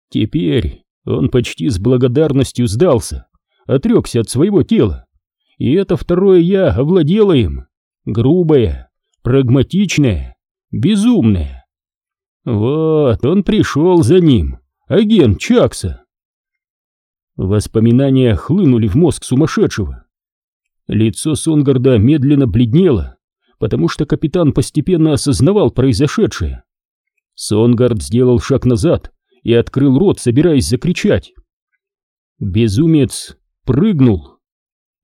[SPEAKER 1] Теперь он почти с благодарностью сдался, отрекся от своего тела и это второе «я» овладело им. Грубое, прагматичное, безумное. Вот, он пришел за ним, агент Чакса. Воспоминания хлынули в мозг сумасшедшего. Лицо Сонгарда медленно бледнело, потому что капитан постепенно осознавал произошедшее. Сонгард сделал шаг назад и открыл рот, собираясь закричать. Безумец прыгнул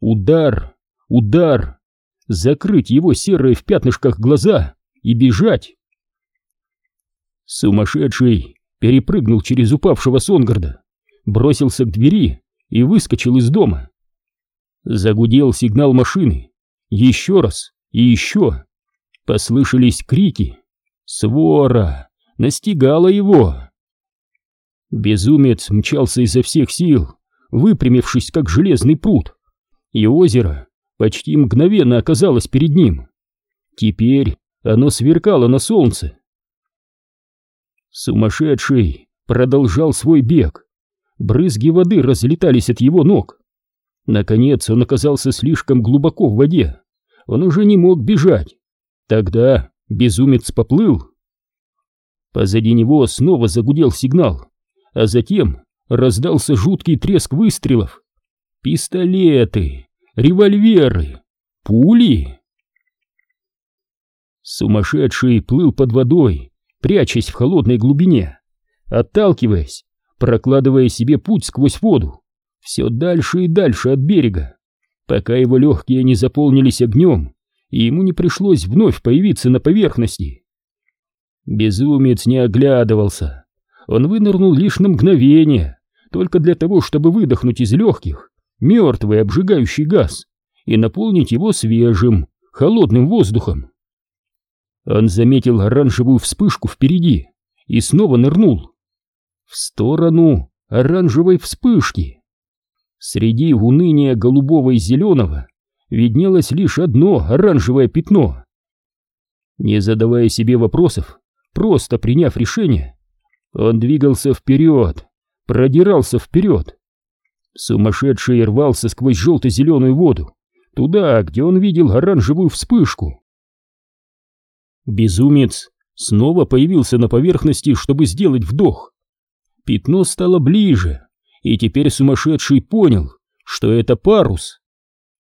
[SPEAKER 1] Удар, удар, закрыть его серые в пятнышках глаза и бежать. Сумасшедший перепрыгнул через упавшего Сонгарда, бросился к двери и выскочил из дома. Загудел сигнал машины. Еще раз и еще. Послышались крики. Свора настигала его. Безумец мчался изо всех сил, выпрямившись, как железный пруд и озеро почти мгновенно оказалось перед ним. Теперь оно сверкало на солнце. Сумасшедший продолжал свой бег. Брызги воды разлетались от его ног. Наконец он оказался слишком глубоко в воде. Он уже не мог бежать. Тогда безумец поплыл. Позади него снова загудел сигнал, а затем раздался жуткий треск выстрелов. Пистолеты, револьверы, пули. Сумасшедший плыл под водой, прячась в холодной глубине, отталкиваясь, прокладывая себе путь сквозь воду, все дальше и дальше от берега, пока его легкие не заполнились огнем, и ему не пришлось вновь появиться на поверхности. Безумец не оглядывался. Он вынырнул лишь на мгновение, только для того, чтобы выдохнуть из легких мертвый обжигающий газ и наполнить его свежим, холодным воздухом. Он заметил оранжевую вспышку впереди и снова нырнул. В сторону оранжевой вспышки. Среди уныния голубого и зеленого виднелось лишь одно оранжевое пятно. Не задавая себе вопросов, просто приняв решение, он двигался вперед, продирался вперед. Сумасшедший рвался сквозь желто-зеленую воду, туда, где он видел оранжевую вспышку. Безумец снова появился на поверхности, чтобы сделать вдох. Пятно стало ближе, и теперь сумасшедший понял, что это парус.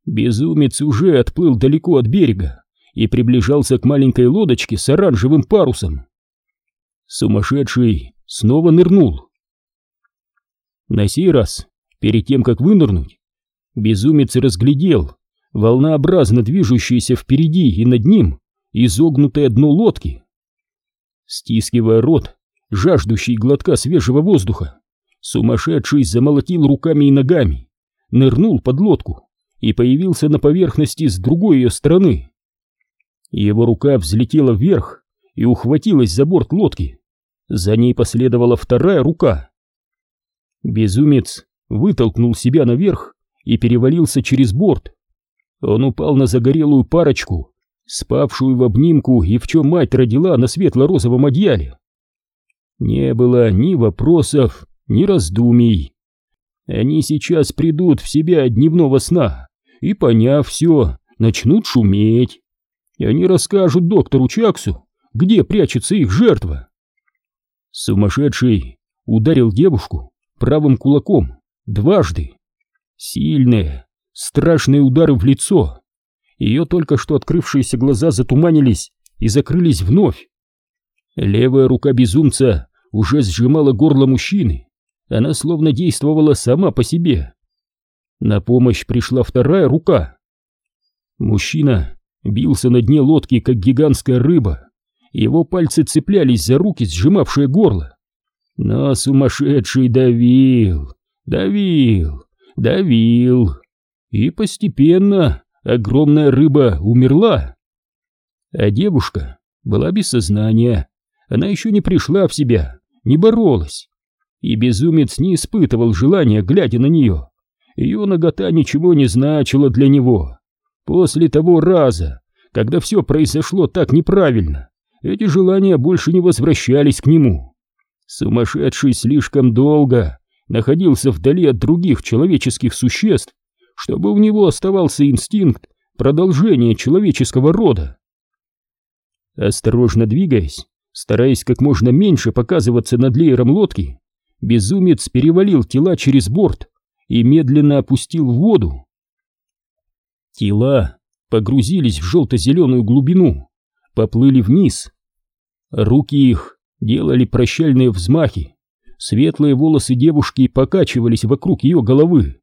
[SPEAKER 1] Безумец уже отплыл далеко от берега и приближался к маленькой лодочке с оранжевым парусом. Сумасшедший снова нырнул. На сей раз, перед тем как вынырнуть, безумец разглядел волнообразно движущееся впереди и над ним изогнутое дно лодки. Стискивая рот, жаждущий глотка свежего воздуха, сумасшедший замолотил руками и ногами, нырнул под лодку и появился на поверхности с другой ее стороны. Его рука взлетела вверх и ухватилась за борт лодки. За ней последовала вторая рука. Безумец вытолкнул себя наверх и перевалился через борт. Он упал на загорелую парочку, спавшую в обнимку и в чем мать родила на светло-розовом одеяле. Не было ни вопросов, ни раздумий. Они сейчас придут в себя от дневного сна и, поняв все, начнут шуметь. И они расскажут доктору Чаксу, где прячется их жертва. Сумасшедший ударил девушку правым кулаком дважды. Сильные, страшные удары в лицо. Ее только что открывшиеся глаза затуманились и закрылись вновь. Левая рука безумца уже сжимала горло мужчины. Она словно действовала сама по себе. На помощь пришла вторая рука. Мужчина бился на дне лодки, как гигантская рыба. Его пальцы цеплялись за руки, сжимавшие горло. Но сумасшедший давил, давил, давил. И постепенно огромная рыба умерла. А девушка была без сознания. Она еще не пришла в себя, не боролась. И безумец не испытывал желания, глядя на нее. Ее нагота ничего не значила для него. После того раза, когда все произошло так неправильно, эти желания больше не возвращались к нему. Сумасшедший слишком долго находился вдали от других человеческих существ, чтобы у него оставался инстинкт продолжения человеческого рода. Осторожно двигаясь, стараясь как можно меньше показываться над леером лодки, безумец перевалил тела через борт и медленно опустил в воду. Тела погрузились в желто-зеленую глубину, поплыли вниз. Руки их делали прощальные взмахи, светлые волосы девушки покачивались вокруг ее головы.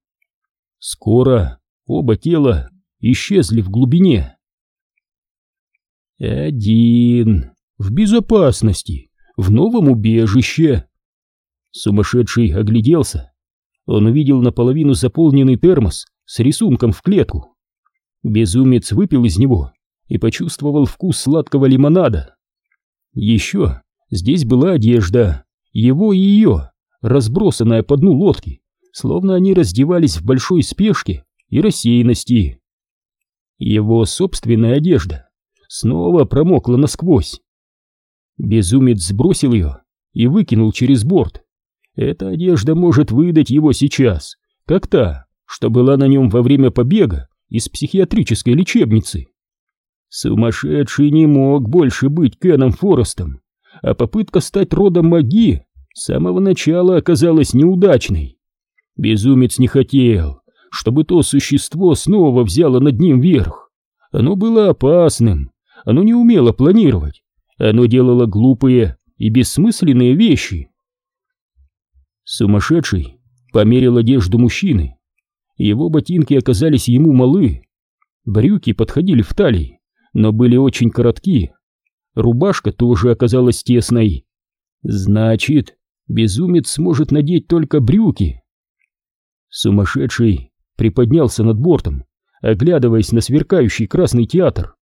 [SPEAKER 1] Скоро оба тела исчезли в глубине. Один, в безопасности, в новом убежище. Сумасшедший огляделся он увидел наполовину заполненный термос с рисунком в клетку. Безумец выпил из него и почувствовал вкус сладкого лимонада. Еще здесь была одежда, его и ее, разбросанная по дну лодки, словно они раздевались в большой спешке и рассеянности. Его собственная одежда снова промокла насквозь. Безумец сбросил ее и выкинул через борт. Эта одежда может выдать его сейчас, как та, что была на нем во время побега из психиатрической лечебницы. Сумасшедший не мог больше быть Кеном Форестом. а попытка стать родом маги с самого начала оказалась неудачной. Безумец не хотел, чтобы то существо снова взяло над ним верх. Оно было опасным, оно не умело планировать, оно делало глупые и бессмысленные вещи. Сумасшедший померил одежду мужчины. Его ботинки оказались ему малы. Брюки подходили в талии, но были очень коротки. Рубашка тоже оказалась тесной. Значит, безумец сможет надеть только брюки. Сумасшедший приподнялся над бортом, оглядываясь на сверкающий красный театр.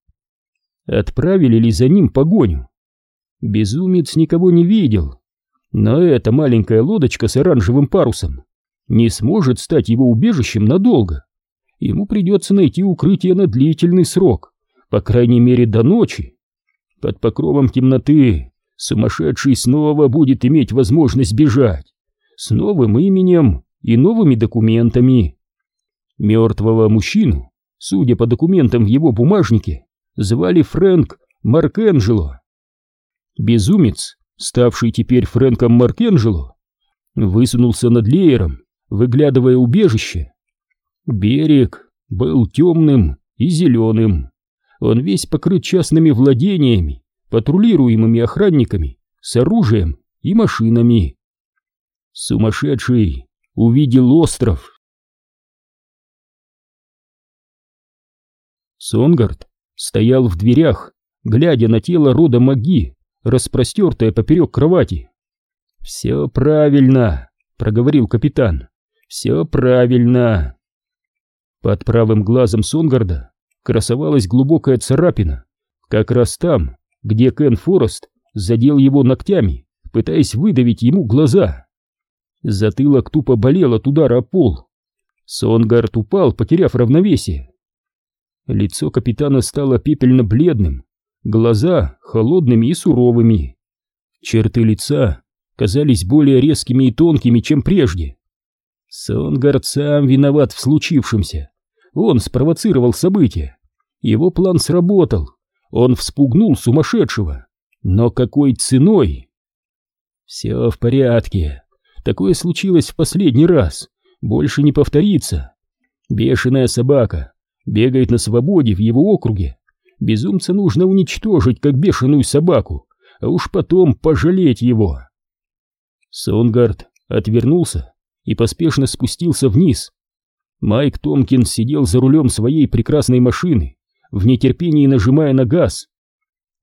[SPEAKER 1] Отправили ли за ним погоню? Безумец никого не видел, но эта маленькая лодочка с оранжевым парусом не сможет стать его убежищем надолго. Ему придется найти укрытие на длительный срок, по крайней мере до ночи. Под покровом темноты сумасшедший снова будет иметь возможность бежать, с новым именем и новыми документами. Мертвого мужчину, судя по документам в его бумажнике, звали Фрэнк Маркенджело. Безумец, ставший теперь Фрэнком Маркенджело, высунулся над леером, выглядывая убежище. Берег был темным и зеленым. Он весь покрыт частными владениями, патрулируемыми охранниками, с оружием и машинами. Сумасшедший увидел остров. Сонгард стоял в дверях, глядя на тело рода Маги, распростертое поперек кровати. «Все правильно», — проговорил капитан. «Все правильно». Под правым глазом Сонгарда красовалась глубокая царапина, как раз там, где Кен Форест задел его ногтями, пытаясь выдавить ему глаза. Затылок тупо болел от удара о пол. Сонгард упал, потеряв равновесие. Лицо капитана стало пепельно-бледным, глаза холодными и суровыми. Черты лица казались более резкими и тонкими, чем прежде. Сонгард сам виноват в случившемся. Он спровоцировал события. Его план сработал. Он вспугнул сумасшедшего. Но какой ценой? Все в порядке. Такое случилось в последний раз. Больше не повторится. Бешеная собака бегает на свободе в его округе. Безумца нужно уничтожить, как бешеную собаку, а уж потом пожалеть его. Сонгард отвернулся и поспешно спустился вниз. Майк Томкинс сидел за рулем своей прекрасной машины, в нетерпении нажимая на газ.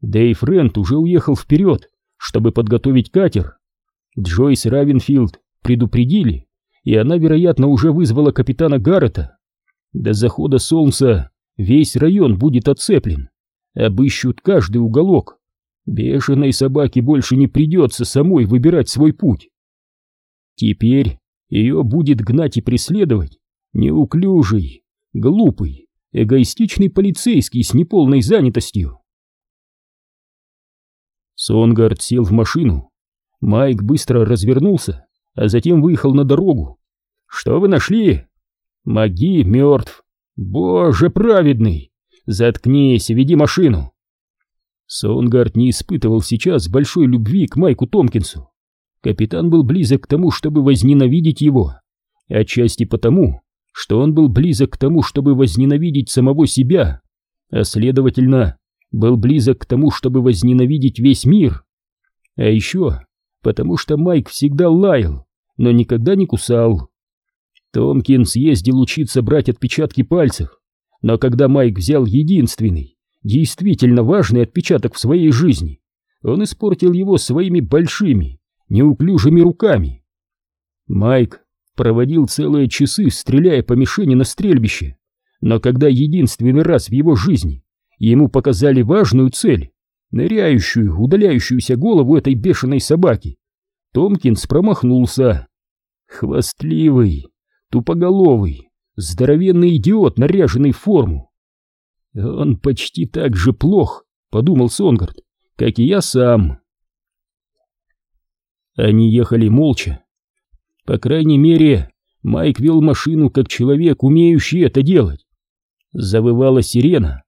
[SPEAKER 1] Дэйв Рент уже уехал вперед, чтобы подготовить катер. Джойс Равенфилд предупредили, и она, вероятно, уже вызвала капитана Гаррета. До захода солнца весь район будет оцеплен. Обыщут каждый уголок. Бешеной собаке больше не придется самой выбирать свой путь. Теперь ее будет гнать и преследовать неуклюжий, глупый, эгоистичный полицейский с неполной занятостью. Сонгард сел в машину. Майк быстро развернулся, а затем выехал на дорогу. «Что вы нашли?» Маги мертв. Боже праведный! Заткнись и веди машину. Сонгард не испытывал сейчас большой любви к Майку Томпкинсу. Капитан был близок к тому, чтобы возненавидеть его. Отчасти потому, что он был близок к тому, чтобы возненавидеть самого себя, а следовательно, был близок к тому, чтобы возненавидеть весь мир. А еще потому, что Майк всегда лаял, но никогда не кусал. Томкинс ездил учиться брать отпечатки пальцев, но когда Майк взял единственный, действительно важный отпечаток в своей жизни, он испортил его своими большими, неуклюжими руками. Майк проводил целые часы, стреляя по мишени на стрельбище, но когда единственный раз в его жизни ему показали важную цель, ныряющую, удаляющуюся голову этой бешеной собаки, Томкинс промахнулся. Хвастливый, тупоголовый, здоровенный идиот, наряженный в форму. Он почти так же плох, подумал Сонгард, как и я сам. Они ехали молча. По крайней мере, Майк вел машину как человек, умеющий это делать. Завывала сирена.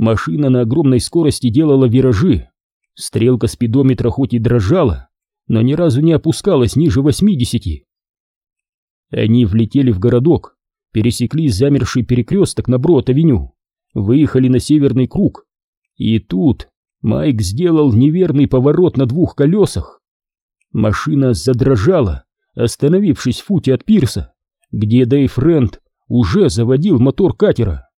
[SPEAKER 1] Машина на огромной скорости делала виражи. Стрелка спидометра хоть и дрожала, но ни разу не опускалась ниже 80. Они влетели в городок, пересекли замерший перекресток на Брод-авеню, выехали на северный круг. И тут Майк сделал неверный поворот на двух колесах. Машина задрожала, остановившись в футе от пирса, где Дэйв Рент уже заводил мотор катера.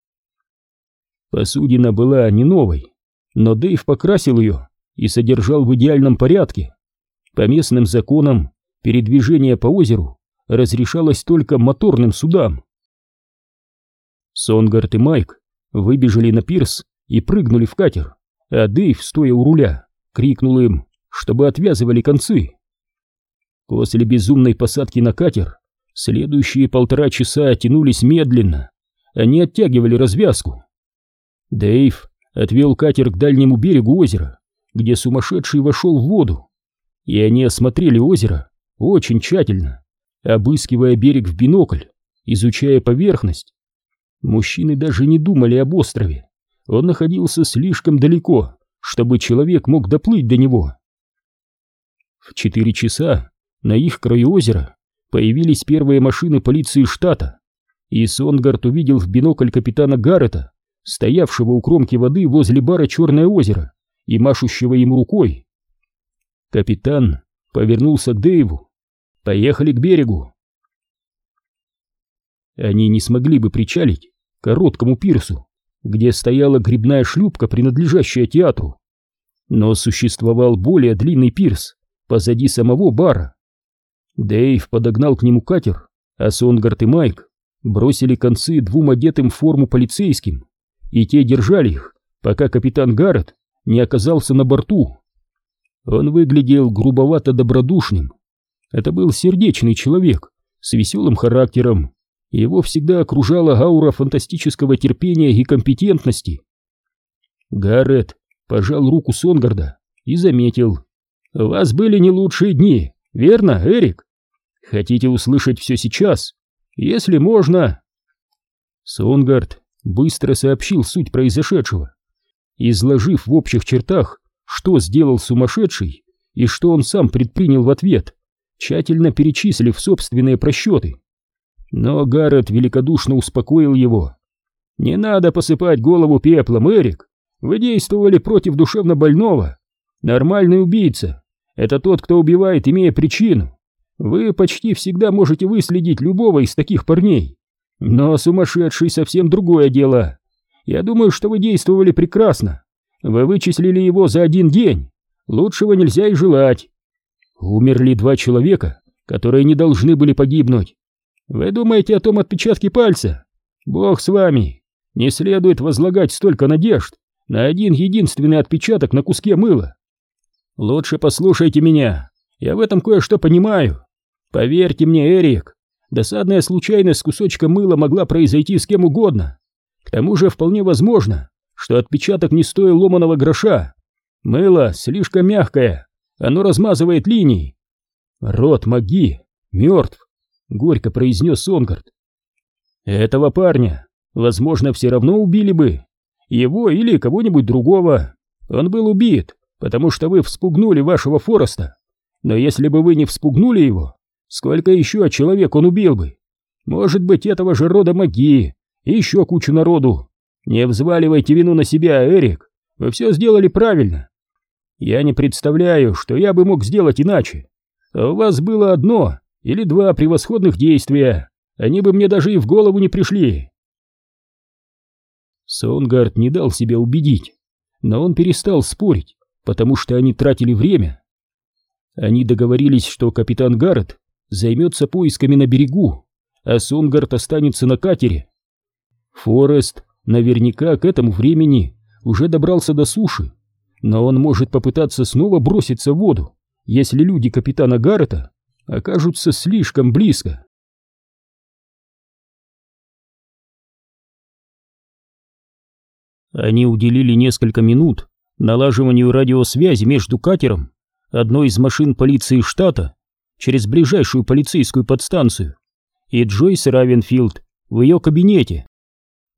[SPEAKER 1] Посудина была не новой, но Дэйв покрасил ее и содержал в идеальном порядке. По местным законам передвижение по озеру разрешалось только моторным судам. Сонгард и Майк выбежали на пирс и прыгнули в катер, а Дэйв, стоя у руля, крикнул им, чтобы отвязывали концы. После безумной посадки на катер следующие полтора часа тянулись медленно, они оттягивали развязку. Дэйв отвел катер к дальнему берегу озера, где сумасшедший вошел в воду, и они осмотрели озеро очень тщательно, обыскивая берег в бинокль, изучая поверхность. Мужчины даже не думали об острове, он находился слишком далеко, чтобы человек мог доплыть до него. В четыре часа на их краю озера появились первые машины полиции штата, и Сонгард увидел в бинокль капитана Гаррета, стоявшего у кромки воды возле бара «Черное озеро» и машущего ему рукой. Капитан повернулся к Дэйву. «Поехали к берегу». Они не смогли бы причалить к короткому пирсу, где стояла грибная шлюпка, принадлежащая театру. Но существовал более длинный пирс позади самого бара. Дэйв подогнал к нему катер, а Сонгард и Майк бросили концы двум одетым в форму полицейским, и те держали их, пока капитан Гаррет не оказался на борту. Он выглядел грубовато добродушным. Это был сердечный человек с веселым характером. Его всегда окружала аура фантастического терпения и компетентности. Гаррет пожал руку Сонгарда и заметил. «У вас были не лучшие дни, верно, Эрик? Хотите услышать все сейчас? Если можно...» Сонгард быстро сообщил суть произошедшего изложив в общих чертах, что сделал сумасшедший и что он сам предпринял в ответ, тщательно перечислив собственные просчеты. Но Гаррет великодушно успокоил его. «Не надо посыпать голову пеплом, Эрик. Вы действовали против душевно больного. Нормальный убийца — это тот, кто убивает, имея причину. Вы почти всегда можете выследить любого из таких парней. Но сумасшедший совсем другое дело. Я думаю, что вы действовали прекрасно. Вы вычислили его за один день. Лучшего нельзя и желать. Умерли два человека, которые не должны были погибнуть. Вы думаете о том отпечатке пальца? Бог с вами. Не следует возлагать столько надежд на один единственный отпечаток на куске мыла. Лучше послушайте меня. Я в этом кое-что понимаю. Поверьте мне, Эрик, досадная случайность с кусочком мыла могла произойти с кем угодно. К тому же вполне возможно, что отпечаток не стоил ломаного гроша. Мыло слишком мягкое, оно размазывает линии. Рот Маги мертв, горько произнес Сонгард. Этого парня, возможно, все равно убили бы. Его или кого-нибудь другого. Он был убит, потому что вы вспугнули вашего Фореста. Но если бы вы не вспугнули его, сколько еще человек он убил бы? Может быть, этого же рода магии, и еще кучу народу. Не взваливайте вину на себя, Эрик. Вы все сделали правильно. Я не представляю, что я бы мог сделать иначе. А у вас было одно или два превосходных действия. Они бы мне даже и в голову не пришли. Сонгард не дал себя убедить, но он перестал спорить, потому что они тратили время. Они договорились, что капитан Гаррет займется поисками на берегу, а Сонгард останется на катере Форест наверняка к этому времени уже добрался до суши, но он может попытаться снова броситься в воду, если люди капитана Гаррета окажутся слишком близко. Они уделили несколько минут налаживанию радиосвязи между катером, одной из машин полиции штата, через ближайшую полицейскую подстанцию, и Джойс Равенфилд в ее кабинете.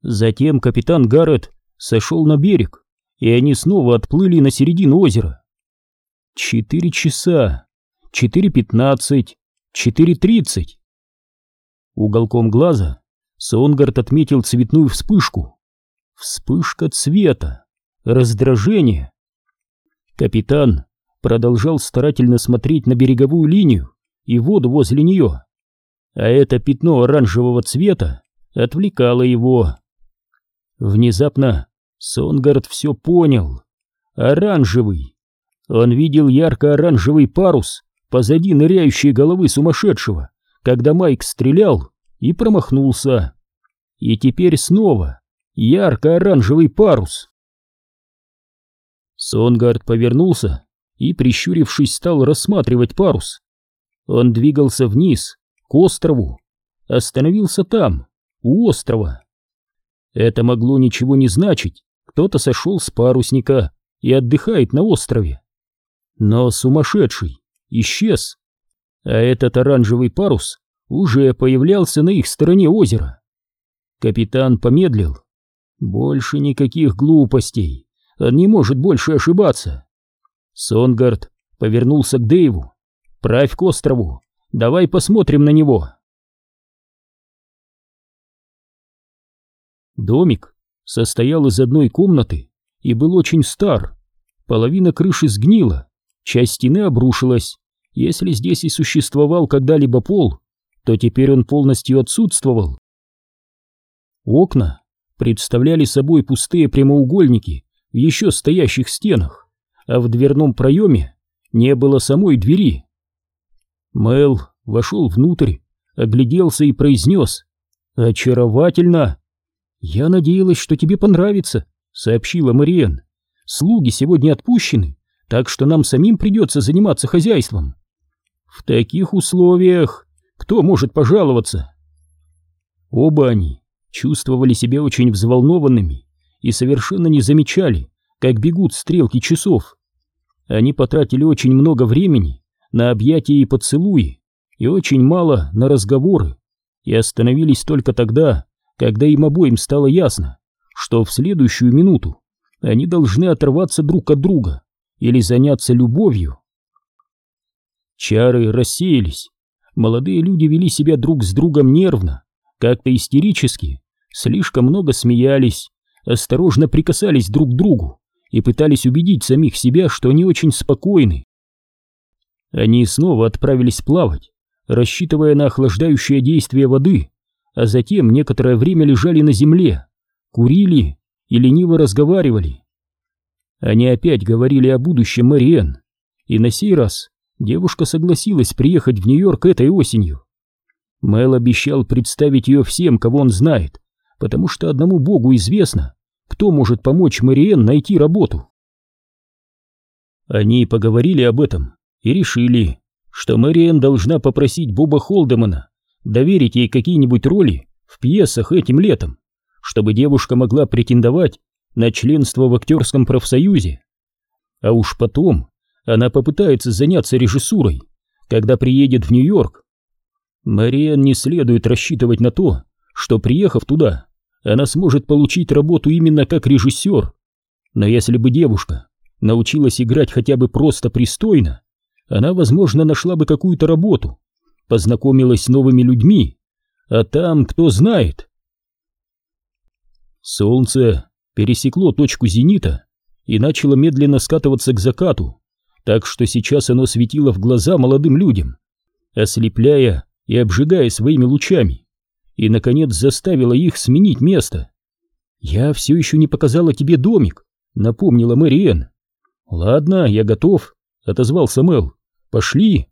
[SPEAKER 1] Затем капитан Гаррет сошел на берег, и они снова отплыли на середину озера. Четыре часа, четыре пятнадцать, четыре тридцать. Уголком глаза Сонгард отметил цветную вспышку. Вспышка цвета, раздражение. Капитан продолжал старательно смотреть на береговую линию и воду возле нее, а это пятно оранжевого цвета отвлекало его. Внезапно Сонгард все понял. Оранжевый. Он видел ярко-оранжевый парус позади ныряющей головы сумасшедшего, когда Майк стрелял и промахнулся. И теперь снова ярко-оранжевый парус. Сонгард повернулся и, прищурившись, стал рассматривать парус. Он двигался вниз, к острову, остановился там, у острова. Это могло ничего не значить, кто-то сошел с парусника и отдыхает на острове. Но сумасшедший исчез, а этот оранжевый парус уже появлялся на их стороне озера. Капитан помедлил. Больше никаких глупостей, он не может больше ошибаться. Сонгард повернулся к Дэйву. «Правь к острову, давай посмотрим на него». Домик состоял из одной комнаты и был очень стар. Половина крыши сгнила, часть стены обрушилась. Если здесь и существовал когда-либо пол, то теперь он полностью отсутствовал. Окна представляли собой пустые прямоугольники в еще стоящих стенах, а в дверном проеме не было самой двери. Мэл вошел внутрь, огляделся и произнес «Очаровательно!» «Я надеялась, что тебе понравится», — сообщила Мариен. «Слуги сегодня отпущены, так что нам самим придется заниматься хозяйством». «В таких условиях кто может пожаловаться?» Оба они чувствовали себя очень взволнованными и совершенно не замечали, как бегут стрелки часов. Они потратили очень много времени на объятия и поцелуи, и очень мало на разговоры, и остановились только тогда, когда им обоим стало ясно, что в следующую минуту они должны оторваться друг от друга или заняться любовью. Чары рассеялись, молодые люди вели себя друг с другом нервно, как-то истерически, слишком много смеялись, осторожно прикасались друг к другу и пытались убедить самих себя, что они очень спокойны. Они снова отправились плавать, рассчитывая на охлаждающее действие воды, а затем некоторое время лежали на земле, курили и лениво разговаривали. Они опять говорили о будущем Мариен, и на сей раз девушка согласилась приехать в Нью-Йорк этой осенью. Мэл обещал представить ее всем, кого он знает, потому что одному богу известно, кто может помочь Мариен найти работу. Они поговорили об этом и решили, что Мариен должна попросить Боба Холдемана доверить ей какие-нибудь роли в пьесах этим летом, чтобы девушка могла претендовать на членство в актерском профсоюзе. А уж потом она попытается заняться режиссурой, когда приедет в Нью-Йорк. Мариен не следует рассчитывать на то, что, приехав туда, она сможет получить работу именно как режиссер. Но если бы девушка научилась играть хотя бы просто пристойно, она, возможно, нашла бы какую-то работу, познакомилась с новыми людьми, а там кто знает. Солнце пересекло точку зенита и начало медленно скатываться к закату, так что сейчас оно светило в глаза молодым людям, ослепляя и обжигая своими лучами, и, наконец, заставило их сменить место. «Я все еще не показала тебе домик», — напомнила Мэриэн. «Ладно, я готов», — отозвался Мэл. «Пошли!»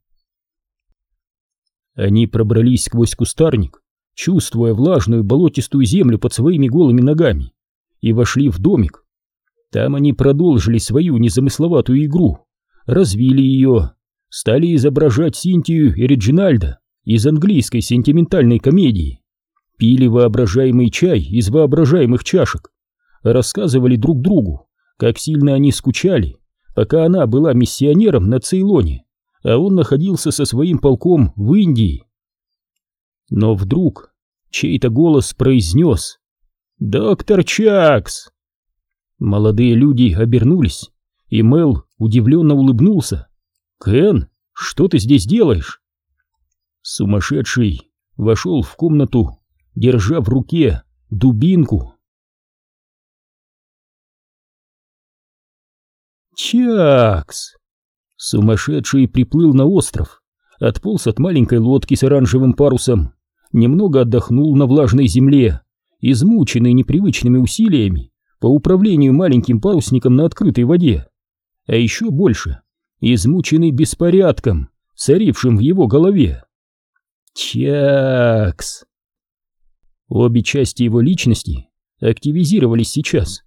[SPEAKER 1] Они пробрались сквозь кустарник, чувствуя влажную болотистую землю под своими голыми ногами, и вошли в домик. Там они продолжили свою незамысловатую игру, развили ее, стали изображать Синтию и Реджинальда из английской сентиментальной комедии, пили воображаемый чай из воображаемых чашек, рассказывали друг другу, как сильно они скучали пока она была миссионером на Цейлоне, а он находился со своим полком в Индии. Но вдруг чей-то голос произнес «Доктор Чакс!». Молодые люди обернулись, и Мел удивленно улыбнулся, «Кен, что ты здесь делаешь?» Сумасшедший вошел в комнату, держа в руке дубинку. Чакс! Сумасшедший приплыл на остров, отполз от маленькой лодки с оранжевым парусом, немного отдохнул на влажной земле, измученный непривычными усилиями по управлению маленьким парусником на открытой воде, а еще больше измученный беспорядком, царившим в его голове. Чакс! Обе части его личности активизировались сейчас.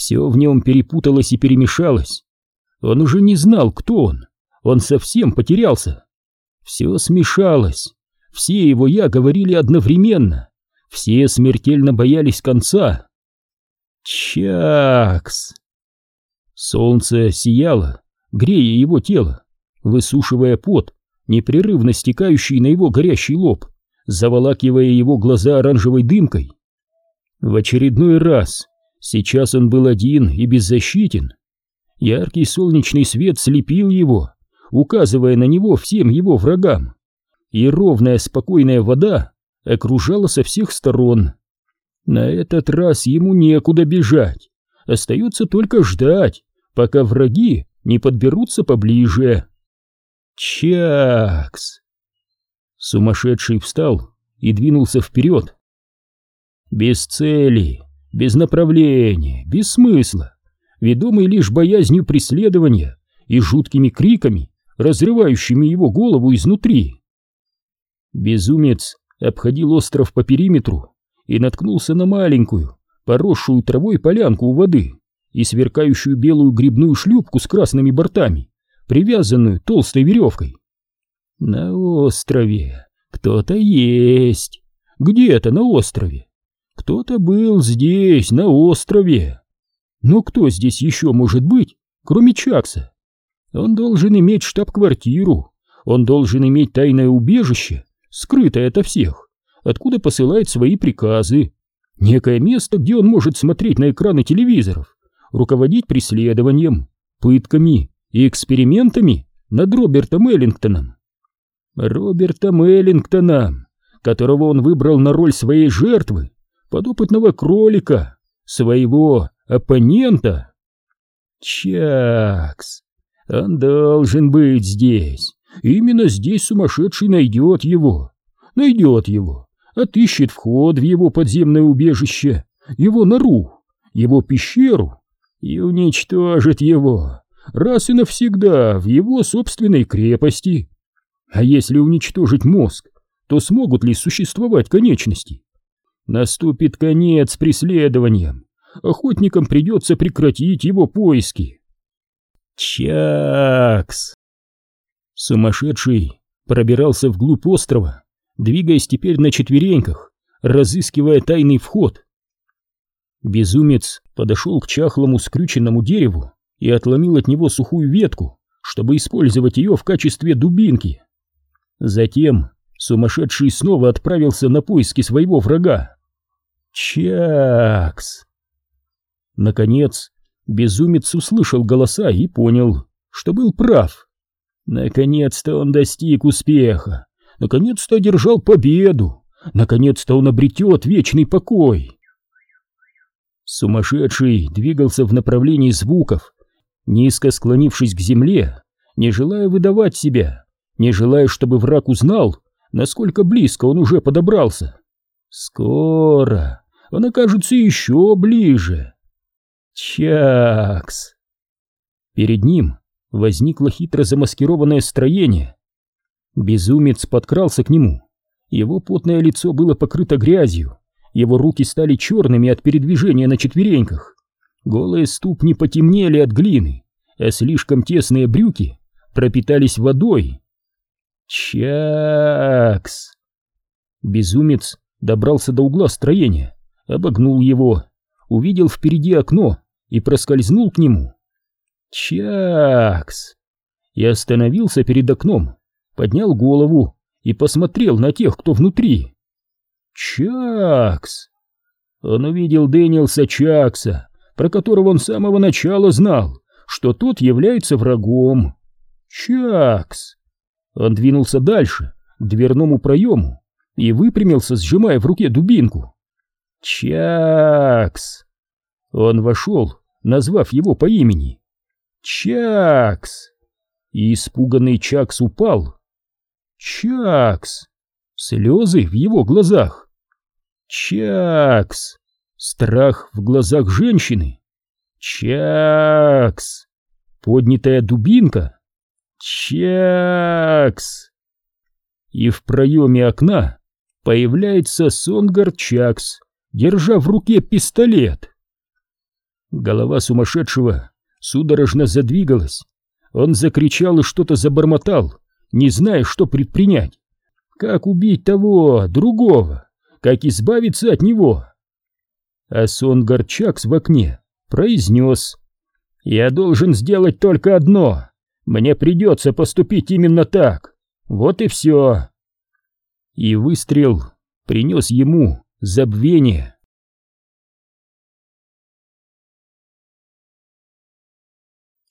[SPEAKER 1] Все в нем перепуталось и перемешалось. Он уже не знал, кто он. Он совсем потерялся. Все смешалось. Все его «я» говорили одновременно. Все смертельно боялись конца. Чакс! Солнце сияло, грея его тело, высушивая пот, непрерывно стекающий на его горящий лоб, заволакивая его глаза оранжевой дымкой. В очередной раз сейчас он был один и беззащитен. Яркий солнечный свет слепил его, указывая на него всем его врагам, и ровная спокойная вода окружала со всех сторон. На этот раз ему некуда бежать, остается только ждать, пока враги не подберутся поближе. Чакс! Сумасшедший встал и двинулся вперед. Без цели, без направления, без смысла, ведомый лишь боязнью преследования и жуткими криками, разрывающими его голову изнутри. Безумец обходил остров по периметру и наткнулся на маленькую, поросшую травой полянку у воды и сверкающую белую грибную шлюпку с красными бортами, привязанную толстой веревкой. На острове кто-то есть. Где-то на острове. Кто-то был здесь, на острове. Но кто здесь еще может быть, кроме Чакса? Он должен иметь штаб-квартиру, он должен иметь тайное убежище, скрытое ото всех, откуда посылает свои приказы. Некое место, где он может смотреть на экраны телевизоров, руководить преследованием, пытками и экспериментами над Робертом Эллингтоном. Робертом Эллингтоном, которого он выбрал на роль своей жертвы, подопытного кролика, своего оппонента. Чакс, он должен быть здесь. Именно здесь сумасшедший найдет его. Найдет его, отыщет вход в его подземное убежище, его нору, его пещеру и уничтожит его раз и навсегда в его собственной крепости. А если уничтожить мозг, то смогут ли существовать конечности? Наступит конец преследованиям. Охотникам придется прекратить его поиски. Чакс! Сумасшедший пробирался вглубь острова, двигаясь теперь на четвереньках, разыскивая тайный вход. Безумец подошел к чахлому скрюченному дереву и отломил от него сухую ветку, чтобы использовать ее в качестве дубинки. Затем сумасшедший снова отправился на поиски своего врага. Чакс! Наконец, безумец услышал голоса и понял, что был прав. Наконец-то он достиг успеха, наконец-то одержал победу, наконец-то он обретет вечный покой. Сумасшедший двигался в направлении звуков, низко склонившись к земле, не желая выдавать себя, не желая, чтобы враг узнал, насколько близко он уже подобрался. Скоро он окажется еще ближе. Чакс! Перед ним возникло хитро замаскированное строение. Безумец подкрался к нему. Его потное лицо было покрыто грязью, его руки стали черными от передвижения на четвереньках. Голые ступни потемнели от глины, а слишком тесные брюки пропитались водой. Чакс! Безумец добрался до угла строения, обогнул его, увидел впереди окно и проскользнул к нему. Чакс! И остановился перед окном, поднял голову и посмотрел на тех, кто внутри. Чакс! Он увидел Дэниелса Чакса, про которого он с самого начала знал, что тот является врагом. Чакс! Он двинулся дальше, к дверному проему, и выпрямился, сжимая в руке дубинку. Чакс! Он вошел, назвав его по имени. Чакс! И испуганный Чакс упал. Чакс! Слезы в его глазах. Чакс! Страх в глазах женщины. Чакс! Поднятая дубинка. Чакс! И в проеме окна появляется Сонгард Чакс, держа в руке пистолет. Голова сумасшедшего судорожно задвигалась. Он закричал и что-то забормотал, не зная, что предпринять. Как убить того, другого? Как избавиться от него? А Сонгард Чакс в окне произнес. «Я должен сделать только одно. Мне придется поступить именно так. Вот и все. И выстрел принес ему забвение.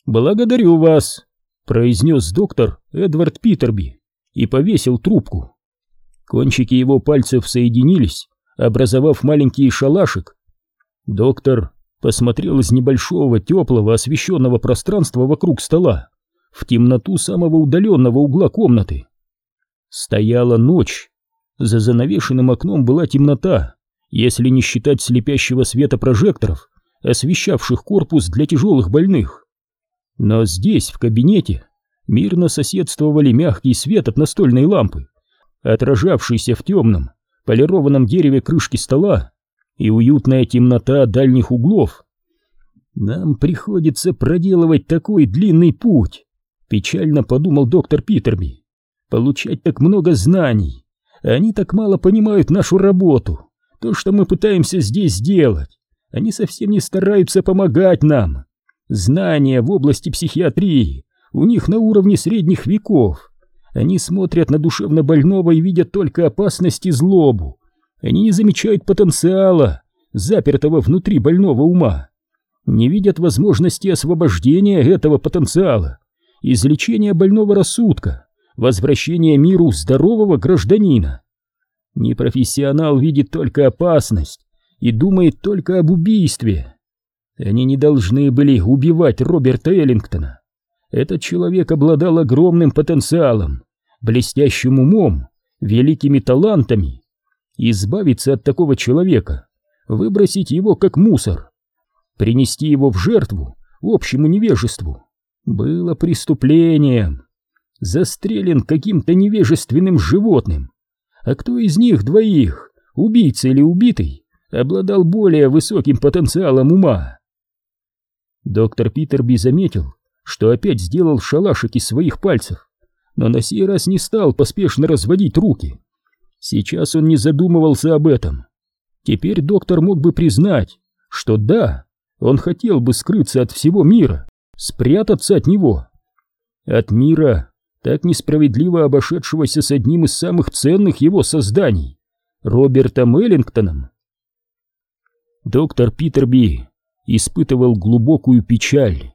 [SPEAKER 1] «Благодарю вас», — произнес доктор Эдвард Питерби и повесил трубку. Кончики его пальцев соединились, образовав маленький шалашик. Доктор посмотрел из небольшого теплого освещенного пространства вокруг стола в темноту самого удаленного угла комнаты. Стояла ночь. За занавешенным окном была темнота, если не считать слепящего света прожекторов, освещавших корпус для тяжелых больных. Но здесь, в кабинете, мирно соседствовали мягкий свет от настольной лампы, отражавшийся в темном, полированном дереве крышки стола и уютная темнота дальних углов. Нам приходится проделывать такой длинный путь, Печально подумал доктор Питерби. Получать так много знаний. Они так мало понимают нашу работу. То, что мы пытаемся здесь сделать. Они совсем не стараются помогать нам. Знания в области психиатрии у них на уровне средних веков. Они смотрят на душевно больного и видят только опасность и злобу. Они не замечают потенциала, запертого внутри больного ума. Не видят возможности освобождения этого потенциала излечение больного рассудка, возвращение миру здорового гражданина. Непрофессионал видит только опасность и думает только об убийстве. Они не должны были убивать Роберта Эллингтона. Этот человек обладал огромным потенциалом, блестящим умом, великими талантами. Избавиться от такого человека, выбросить его как мусор, принести его в жертву общему невежеству было преступлением. Застрелен каким-то невежественным животным. А кто из них двоих, убийца или убитый, обладал более высоким потенциалом ума? Доктор Питерби заметил, что опять сделал шалашик из своих пальцев, но на сей раз не стал поспешно разводить руки. Сейчас он не задумывался об этом. Теперь доктор мог бы признать, что да, он хотел бы скрыться от всего мира, спрятаться от него. От мира, так несправедливо обошедшегося с одним из самых ценных его созданий, Робертом Эллингтоном. Доктор Питерби испытывал глубокую печаль.